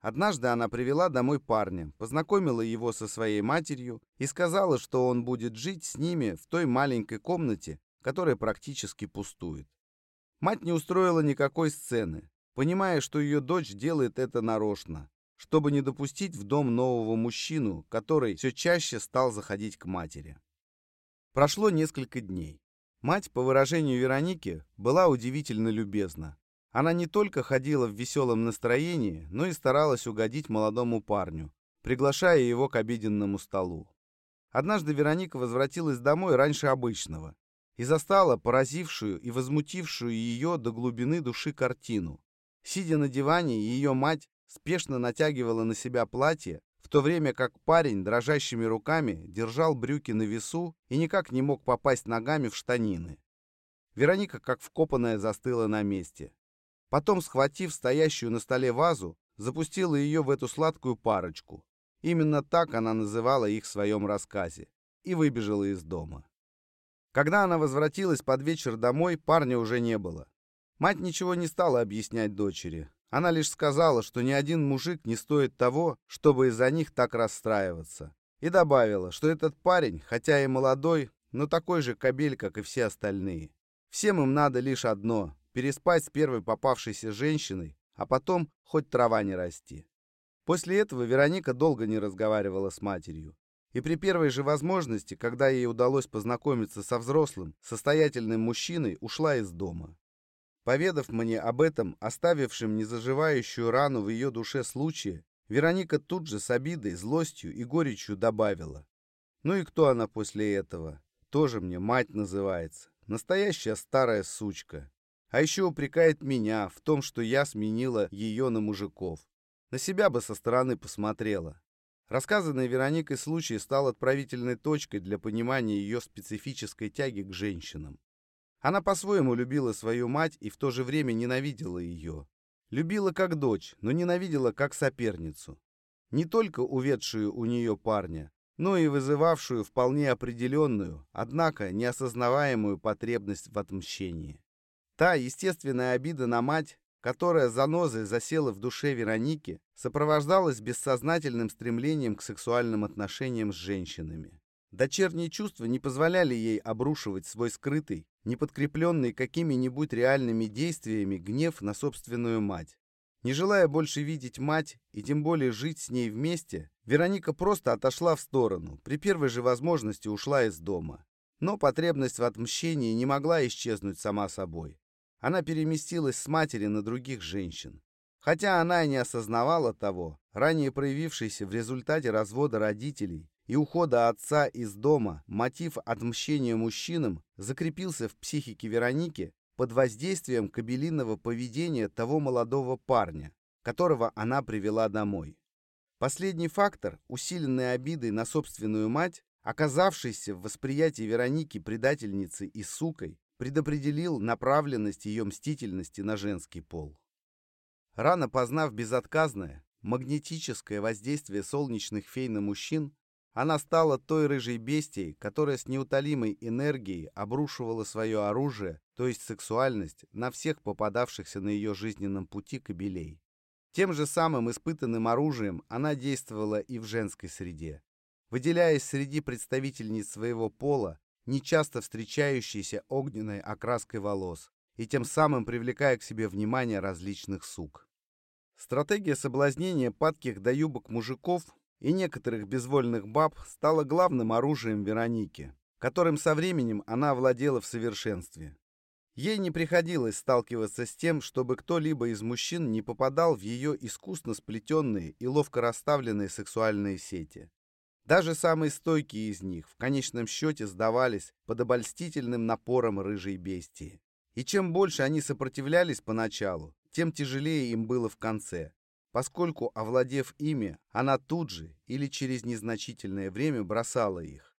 Однажды она привела домой парня, познакомила его со своей матерью и сказала, что он будет жить с ними в той маленькой комнате, которая практически пустует. Мать не устроила никакой сцены, понимая, что ее дочь делает это нарочно, чтобы не допустить в дом нового мужчину, который все чаще стал заходить к матери. Прошло несколько дней. Мать, по выражению Вероники, была удивительно любезна. Она не только ходила в веселом настроении, но и старалась угодить молодому парню, приглашая его к обеденному столу. Однажды Вероника возвратилась домой раньше обычного и застала поразившую и возмутившую ее до глубины души картину. Сидя на диване, ее мать спешно натягивала на себя платье, в то время как парень дрожащими руками держал брюки на весу и никак не мог попасть ногами в штанины. Вероника, как вкопанная, застыла на месте. Потом, схватив стоящую на столе вазу, запустила ее в эту сладкую парочку. Именно так она называла их в своем рассказе. И выбежала из дома. Когда она возвратилась под вечер домой, парня уже не было. Мать ничего не стала объяснять дочери. Она лишь сказала, что ни один мужик не стоит того, чтобы из-за них так расстраиваться. И добавила, что этот парень, хотя и молодой, но такой же кобель, как и все остальные. Всем им надо лишь одно – переспать с первой попавшейся женщиной, а потом хоть трава не расти. После этого Вероника долго не разговаривала с матерью и при первой же возможности, когда ей удалось познакомиться со взрослым, состоятельным мужчиной, ушла из дома. Поведав мне об этом, оставившем незаживающую рану в ее душе случае, Вероника тут же с обидой, злостью и горечью добавила. Ну и кто она после этого? Тоже мне мать называется. Настоящая старая сучка. А еще упрекает меня в том, что я сменила ее на мужиков. На себя бы со стороны посмотрела. Рассказанный Вероникой случай стал отправительной точкой для понимания ее специфической тяги к женщинам. Она по-своему любила свою мать и в то же время ненавидела ее. Любила как дочь, но ненавидела как соперницу. Не только уведшую у нее парня, но и вызывавшую вполне определенную, однако неосознаваемую потребность в отмщении. Та естественная обида на мать, которая занозой засела в душе Вероники, сопровождалась бессознательным стремлением к сексуальным отношениям с женщинами. Дочерние чувства не позволяли ей обрушивать свой скрытый, не подкрепленный какими-нибудь реальными действиями гнев на собственную мать. Не желая больше видеть мать и тем более жить с ней вместе, Вероника просто отошла в сторону, при первой же возможности ушла из дома. Но потребность в отмщении не могла исчезнуть сама собой. Она переместилась с матери на других женщин. Хотя она и не осознавала того, ранее проявившийся в результате развода родителей и ухода отца из дома мотив отмщения мужчинам закрепился в психике Вероники под воздействием кабелиного поведения того молодого парня, которого она привела домой. Последний фактор, усиленный обидой на собственную мать, оказавшийся в восприятии Вероники предательницей и сукой, предопределил направленность ее мстительности на женский пол. Рано познав безотказное, магнетическое воздействие солнечных фей на мужчин, она стала той рыжей бестией, которая с неутолимой энергией обрушивала свое оружие, то есть сексуальность, на всех попадавшихся на ее жизненном пути кобелей. Тем же самым испытанным оружием она действовала и в женской среде. Выделяясь среди представительниц своего пола, нечасто встречающейся огненной окраской волос, и тем самым привлекая к себе внимание различных сук. Стратегия соблазнения падких до юбок мужиков и некоторых безвольных баб стало главным оружием Вероники, которым со временем она овладела в совершенстве. Ей не приходилось сталкиваться с тем, чтобы кто-либо из мужчин не попадал в ее искусно сплетенные и ловко расставленные сексуальные сети. Даже самые стойкие из них в конечном счете сдавались под обольстительным напором рыжей бестии. И чем больше они сопротивлялись поначалу, тем тяжелее им было в конце, поскольку, овладев ими, она тут же или через незначительное время бросала их.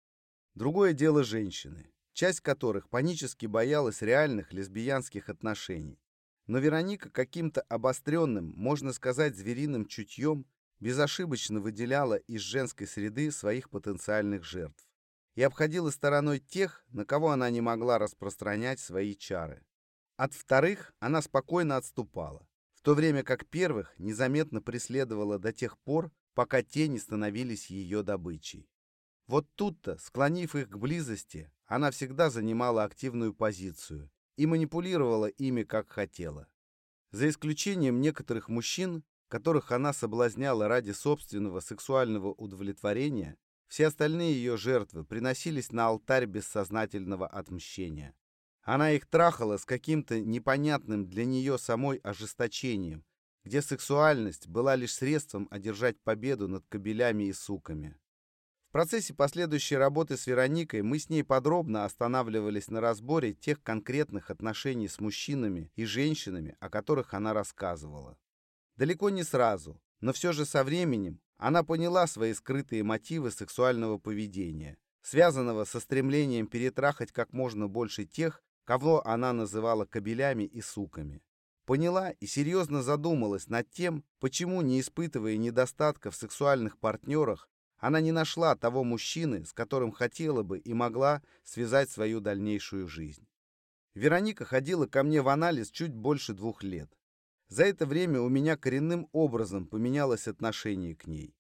Другое дело женщины, часть которых панически боялась реальных лесбиянских отношений. Но Вероника каким-то обостренным, можно сказать, звериным чутьем безошибочно выделяла из женской среды своих потенциальных жертв. и обходила стороной тех, на кого она не могла распространять свои чары. От вторых она спокойно отступала, в то время как первых незаметно преследовала до тех пор, пока те не становились ее добычей. Вот тут-то, склонив их к близости, она всегда занимала активную позицию и манипулировала ими как хотела. За исключением некоторых мужчин, которых она соблазняла ради собственного сексуального удовлетворения, все остальные ее жертвы приносились на алтарь бессознательного отмщения. Она их трахала с каким-то непонятным для нее самой ожесточением, где сексуальность была лишь средством одержать победу над кобелями и суками. В процессе последующей работы с Вероникой мы с ней подробно останавливались на разборе тех конкретных отношений с мужчинами и женщинами, о которых она рассказывала. Далеко не сразу, но все же со временем она поняла свои скрытые мотивы сексуального поведения, связанного со стремлением перетрахать как можно больше тех, кого она называла кобелями и суками. Поняла и серьезно задумалась над тем, почему, не испытывая недостатка в сексуальных партнерах, она не нашла того мужчины, с которым хотела бы и могла связать свою дальнейшую жизнь. Вероника ходила ко мне в анализ чуть больше двух лет. За это время у меня коренным образом поменялось отношение к ней.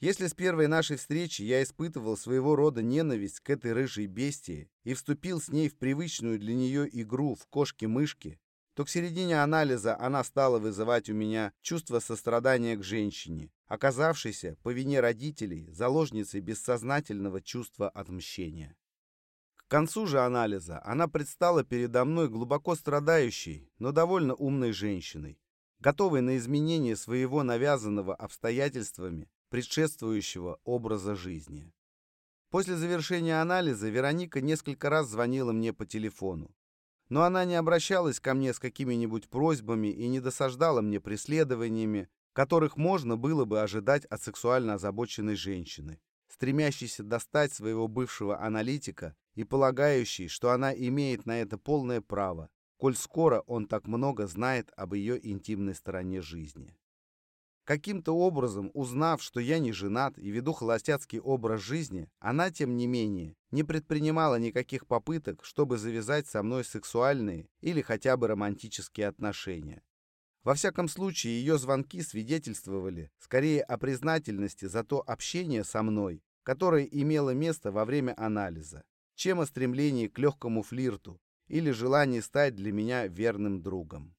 Если с первой нашей встречи я испытывал своего рода ненависть к этой рыжей бестии и вступил с ней в привычную для нее игру в кошки-мышки, то к середине анализа она стала вызывать у меня чувство сострадания к женщине, оказавшейся по вине родителей заложницей бессознательного чувства отмщения. К концу же анализа она предстала передо мной глубоко страдающей, но довольно умной женщиной, готовой на изменение своего навязанного обстоятельствами предшествующего образа жизни. После завершения анализа Вероника несколько раз звонила мне по телефону. Но она не обращалась ко мне с какими-нибудь просьбами и не досаждала мне преследованиями, которых можно было бы ожидать от сексуально озабоченной женщины, стремящейся достать своего бывшего аналитика и полагающей, что она имеет на это полное право, коль скоро он так много знает об ее интимной стороне жизни. Каким-то образом, узнав, что я не женат и веду холостяцкий образ жизни, она, тем не менее, не предпринимала никаких попыток, чтобы завязать со мной сексуальные или хотя бы романтические отношения. Во всяком случае, ее звонки свидетельствовали скорее о признательности за то общение со мной, которое имело место во время анализа, чем о стремлении к легкому флирту или желании стать для меня верным другом.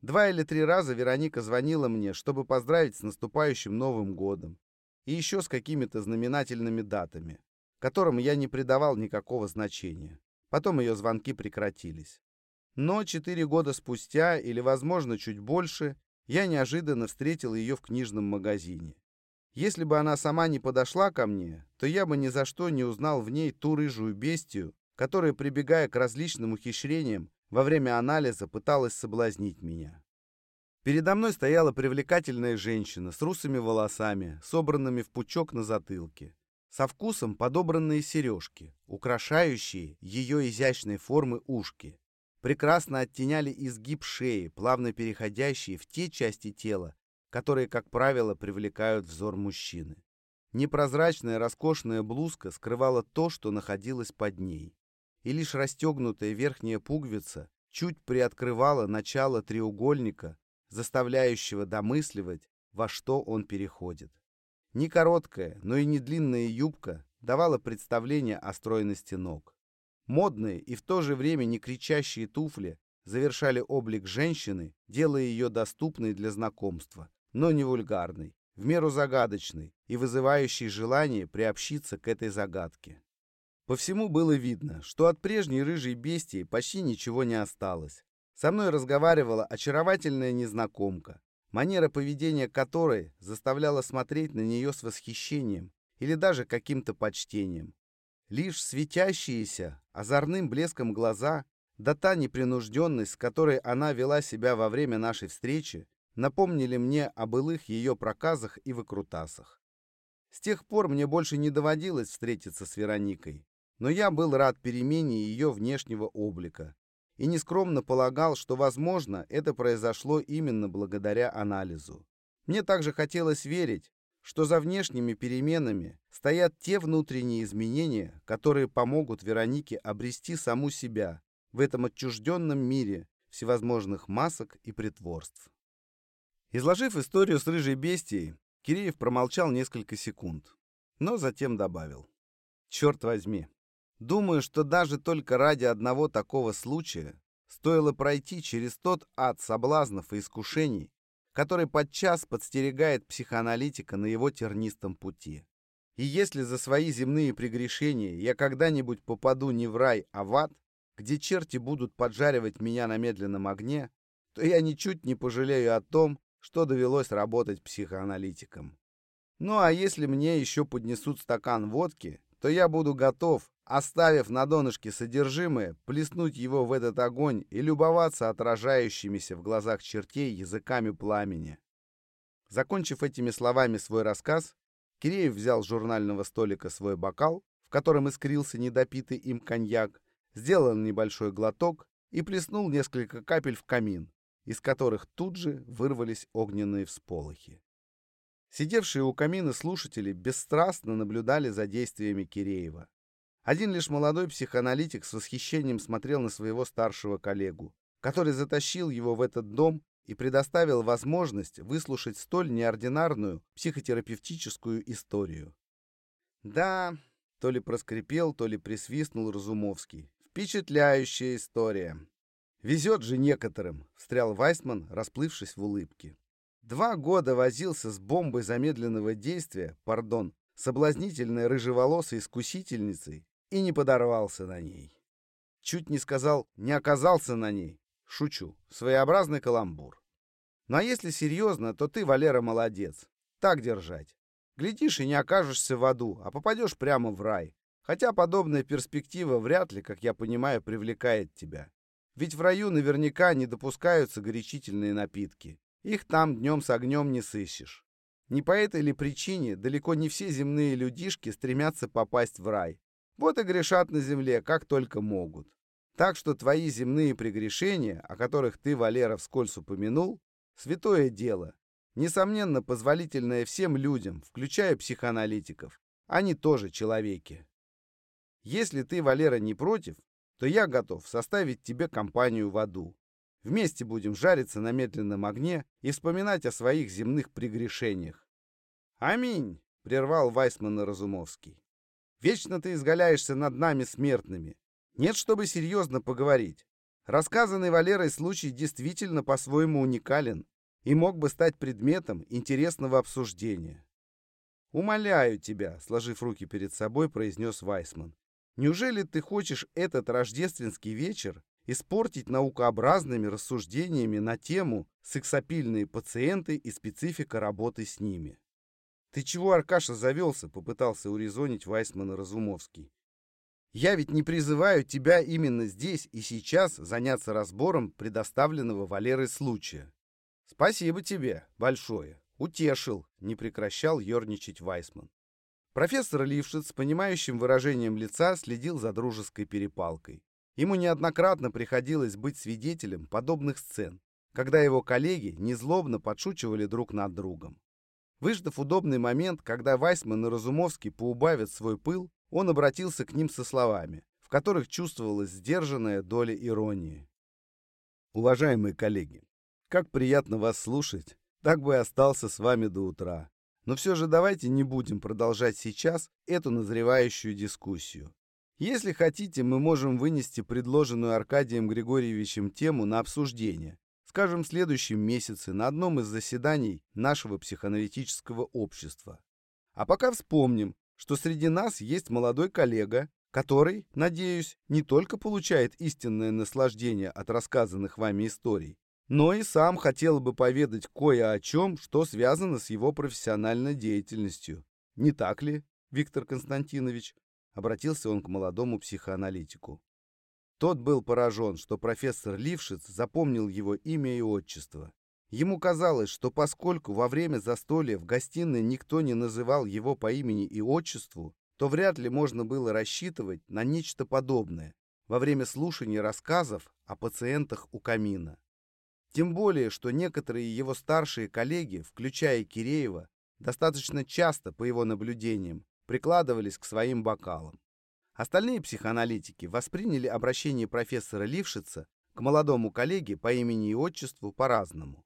Два или три раза Вероника звонила мне, чтобы поздравить с наступающим Новым годом и еще с какими-то знаменательными датами, которым я не придавал никакого значения. Потом ее звонки прекратились. Но четыре года спустя, или, возможно, чуть больше, я неожиданно встретил ее в книжном магазине. Если бы она сама не подошла ко мне, то я бы ни за что не узнал в ней ту рыжую бестию, которая, прибегая к различным ухищрениям, во время анализа пыталась соблазнить меня. Передо мной стояла привлекательная женщина с русыми волосами, собранными в пучок на затылке, со вкусом подобранные сережки, украшающие ее изящной формы ушки, прекрасно оттеняли изгиб шеи, плавно переходящие в те части тела, которые, как правило, привлекают взор мужчины. Непрозрачная роскошная блузка скрывала то, что находилось под ней и лишь расстегнутая верхняя пуговица чуть приоткрывала начало треугольника, заставляющего домысливать, во что он переходит. Не короткая, но и не длинная юбка давала представление о стройности ног. Модные и в то же время не кричащие туфли завершали облик женщины, делая ее доступной для знакомства, но не вульгарной, в меру загадочной и вызывающей желание приобщиться к этой загадке. По всему было видно, что от прежней рыжей бестии почти ничего не осталось. Со мной разговаривала очаровательная незнакомка, манера поведения которой заставляла смотреть на нее с восхищением или даже каким-то почтением. Лишь светящиеся, озорным блеском глаза, да та непринужденность, с которой она вела себя во время нашей встречи, напомнили мне о былых ее проказах и выкрутасах. С тех пор мне больше не доводилось встретиться с Вероникой но я был рад перемене ее внешнего облика и нескромно полагал, что, возможно, это произошло именно благодаря анализу. Мне также хотелось верить, что за внешними переменами стоят те внутренние изменения, которые помогут Веронике обрести саму себя в этом отчужденном мире всевозможных масок и притворств. Изложив историю с рыжей бестией, Киреев промолчал несколько секунд, но затем добавил. «Черт возьми, думаю, что даже только ради одного такого случая стоило пройти через тот ад соблазнов и искушений, который подчас подстерегает психоаналитика на его тернистом пути. И если за свои земные прегрешения я когда-нибудь попаду не в рай, а в ад, где черти будут поджаривать меня на медленном огне, то я ничуть не пожалею о том, что довелось работать психоаналитиком. Ну а если мне еще поднесут стакан водки, то я буду готов, оставив на донышке содержимое, плеснуть его в этот огонь и любоваться отражающимися в глазах чертей языками пламени. Закончив этими словами свой рассказ, Киреев взял с журнального столика свой бокал, в котором искрился недопитый им коньяк, сделал небольшой глоток и плеснул несколько капель в камин, из которых тут же вырвались огненные всполохи. Сидевшие у камина слушатели бесстрастно наблюдали за действиями Киреева. Один лишь молодой психоаналитик с восхищением смотрел на своего старшего коллегу, который затащил его в этот дом и предоставил возможность выслушать столь неординарную психотерапевтическую историю. Да, то ли проскрипел, то ли присвистнул Разумовский. Впечатляющая история. Везет же некоторым, встрял Вайсман, расплывшись в улыбке. Два года возился с бомбой замедленного действия, пардон, соблазнительной рыжеволосой искусительницей и не подорвался на ней. Чуть не сказал «не оказался на ней». Шучу. Своеобразный каламбур. Ну а если серьезно, то ты, Валера, молодец. Так держать. Глядишь и не окажешься в аду, а попадешь прямо в рай. Хотя подобная перспектива вряд ли, как я понимаю, привлекает тебя. Ведь в раю наверняка не допускаются горячительные напитки. Их там днем с огнем не сыщешь. Не по этой ли причине далеко не все земные людишки стремятся попасть в рай. Вот и грешат на земле, как только могут. Так что твои земные прегрешения, о которых ты, Валера, вскользь упомянул, святое дело. Несомненно, позволительное всем людям, включая психоаналитиков. Они тоже человеки. Если ты, Валера, не против, то я готов составить тебе компанию в аду. Вместе будем жариться на медленном огне и вспоминать о своих земных прегрешениях. «Аминь!» — прервал Вайсмана Разумовский. «Вечно ты изгаляешься над нами смертными. Нет, чтобы серьезно поговорить. Рассказанный Валерой случай действительно по-своему уникален и мог бы стать предметом интересного обсуждения. «Умоляю тебя», — сложив руки перед собой, произнес Вайсман. «Неужели ты хочешь этот рождественский вечер испортить наукообразными рассуждениями на тему «сексапильные пациенты и специфика работы с ними». «Ты чего, Аркаша, завелся?» — попытался урезонить Вайсмана Разумовский. «Я ведь не призываю тебя именно здесь и сейчас заняться разбором предоставленного Валерой случая. Спасибо тебе большое. Утешил», — не прекращал ерничать Вайсман. Профессор Лившиц с понимающим выражением лица следил за дружеской перепалкой. Ему неоднократно приходилось быть свидетелем подобных сцен, когда его коллеги незлобно подшучивали друг над другом. Выждав удобный момент, когда Вайсман и Разумовский поубавят свой пыл, он обратился к ним со словами, в которых чувствовалась сдержанная доля иронии. «Уважаемые коллеги, как приятно вас слушать, так бы и остался с вами до утра. Но все же давайте не будем продолжать сейчас эту назревающую дискуссию. Если хотите, мы можем вынести предложенную Аркадием Григорьевичем тему на обсуждение, скажем, в следующем месяце на одном из заседаний нашего психоаналитического общества. А пока вспомним, что среди нас есть молодой коллега, который, надеюсь, не только получает истинное наслаждение от рассказанных вами историй, но и сам хотел бы поведать кое о чем, что связано с его профессиональной деятельностью. Не так ли, Виктор Константинович? Обратился он к молодому психоаналитику. Тот был поражен, что профессор Лившиц запомнил его имя и отчество. Ему казалось, что поскольку во время застолья в гостиной никто не называл его по имени и отчеству, то вряд ли можно было рассчитывать на нечто подобное во время слушания рассказов о пациентах у камина. Тем более, что некоторые его старшие коллеги, включая Киреева, достаточно часто, по его наблюдениям, прикладывались к своим бокалам. Остальные психоаналитики восприняли обращение профессора Лившица к молодому коллеге по имени и отчеству по-разному.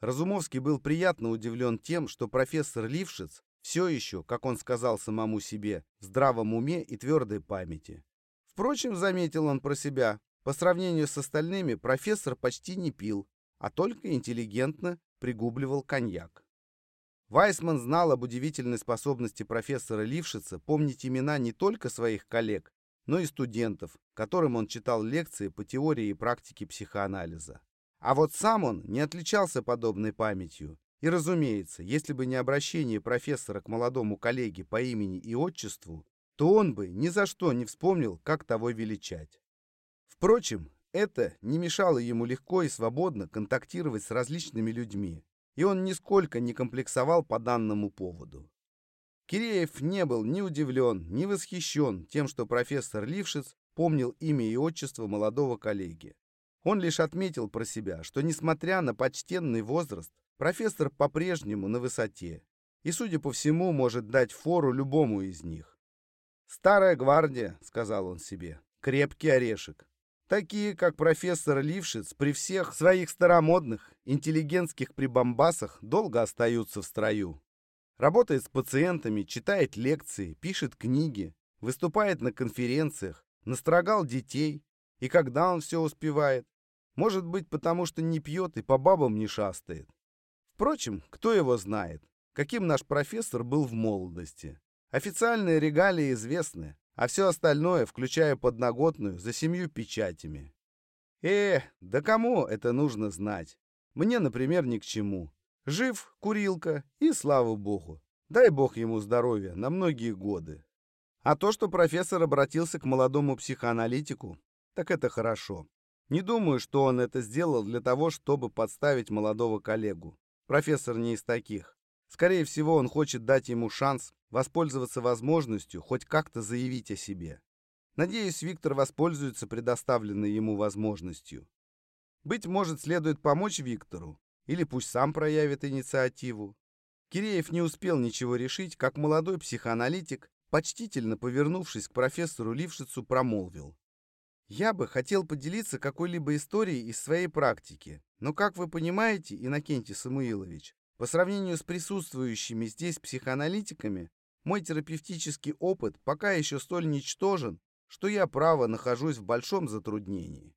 Разумовский был приятно удивлен тем, что профессор Лившиц все еще, как он сказал самому себе, в здравом уме и твердой памяти. Впрочем, заметил он про себя, по сравнению с остальными профессор почти не пил, а только интеллигентно пригубливал коньяк. Вайсман знал об удивительной способности профессора Лившица помнить имена не только своих коллег, но и студентов, которым он читал лекции по теории и практике психоанализа. А вот сам он не отличался подобной памятью. И, разумеется, если бы не обращение профессора к молодому коллеге по имени и отчеству, то он бы ни за что не вспомнил, как того величать. Впрочем, это не мешало ему легко и свободно контактировать с различными людьми, и он нисколько не комплексовал по данному поводу. Киреев не был ни удивлен, ни восхищен тем, что профессор Лившиц помнил имя и отчество молодого коллеги. Он лишь отметил про себя, что, несмотря на почтенный возраст, профессор по-прежнему на высоте и, судя по всему, может дать фору любому из них. «Старая гвардия», — сказал он себе, — «крепкий орешек. Такие, как профессор Лившиц, при всех своих старомодных, интеллигентских прибамбасах долго остаются в строю. Работает с пациентами, читает лекции, пишет книги, выступает на конференциях, настрогал детей. И когда он все успевает? Может быть, потому что не пьет и по бабам не шастает. Впрочем, кто его знает, каким наш профессор был в молодости. Официальные регалии известны а все остальное, включая подноготную, за семью печатями. Э, да кому это нужно знать? Мне, например, ни к чему. Жив, курилка, и слава богу. Дай бог ему здоровья на многие годы. А то, что профессор обратился к молодому психоаналитику, так это хорошо. Не думаю, что он это сделал для того, чтобы подставить молодого коллегу. Профессор не из таких. Скорее всего, он хочет дать ему шанс воспользоваться возможностью хоть как-то заявить о себе. Надеюсь, Виктор воспользуется предоставленной ему возможностью. Быть может, следует помочь Виктору, или пусть сам проявит инициативу. Киреев не успел ничего решить, как молодой психоаналитик, почтительно повернувшись к профессору Лившицу, промолвил. «Я бы хотел поделиться какой-либо историей из своей практики, но, как вы понимаете, Иннокентий Самуилович, по сравнению с присутствующими здесь психоаналитиками, мой терапевтический опыт пока еще столь ничтожен, что я, право, нахожусь в большом затруднении.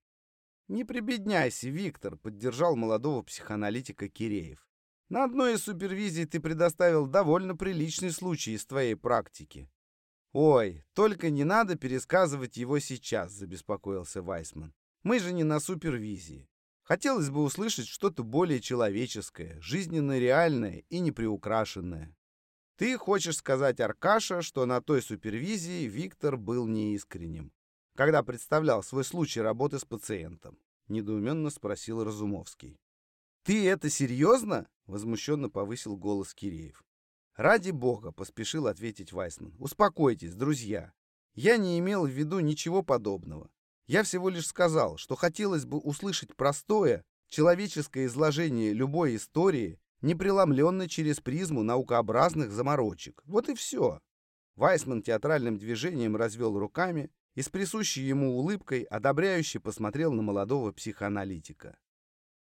«Не прибедняйся, Виктор», — поддержал молодого психоаналитика Киреев. «На одной из супервизий ты предоставил довольно приличный случай из твоей практики». «Ой, только не надо пересказывать его сейчас», — забеспокоился Вайсман. «Мы же не на супервизии. Хотелось бы услышать что-то более человеческое, жизненно реальное и неприукрашенное. Ты хочешь сказать, Аркаша, что на той супервизии Виктор был неискренним, когда представлял свой случай работы с пациентом? Недоуменно спросил Разумовский. Ты это серьезно? Возмущенно повысил голос Киреев. Ради бога, поспешил ответить Вайсман. Успокойтесь, друзья. Я не имел в виду ничего подобного. Я всего лишь сказал, что хотелось бы услышать простое, человеческое изложение любой истории не преломленный через призму наукообразных заморочек. Вот и все. Вайсман театральным движением развел руками и с присущей ему улыбкой одобряюще посмотрел на молодого психоаналитика.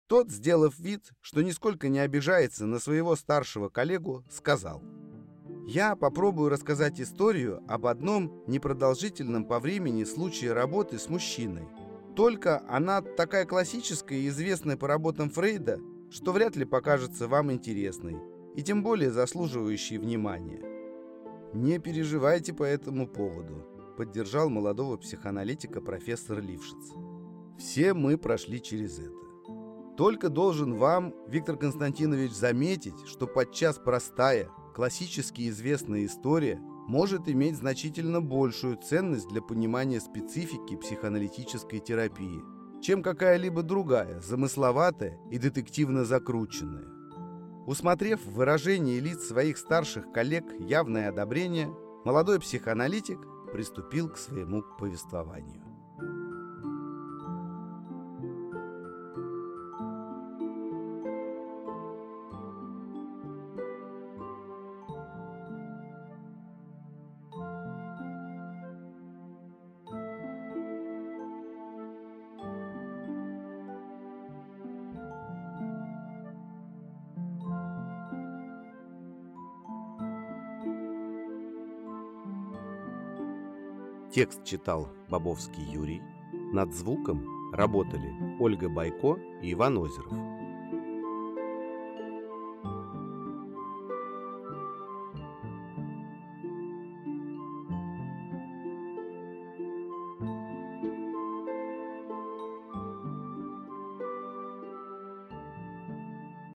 Тот, сделав вид, что нисколько не обижается на своего старшего коллегу, сказал «Я попробую рассказать историю об одном непродолжительном по времени случае работы с мужчиной. Только она такая классическая и известная по работам Фрейда, что вряд ли покажется вам интересной и тем более заслуживающей внимания. Не переживайте по этому поводу, поддержал молодого психоаналитика профессор Лившиц. Все мы прошли через это. Только должен вам, Виктор Константинович, заметить, что подчас простая, классически известная история может иметь значительно большую ценность для понимания специфики психоаналитической терапии – чем какая-либо другая, замысловатая и детективно закрученная. Усмотрев в выражении лиц своих старших коллег явное одобрение, молодой психоаналитик приступил к своему повествованию. Текст читал Бобовский Юрий. Над звуком работали Ольга Байко и Иван Озеров.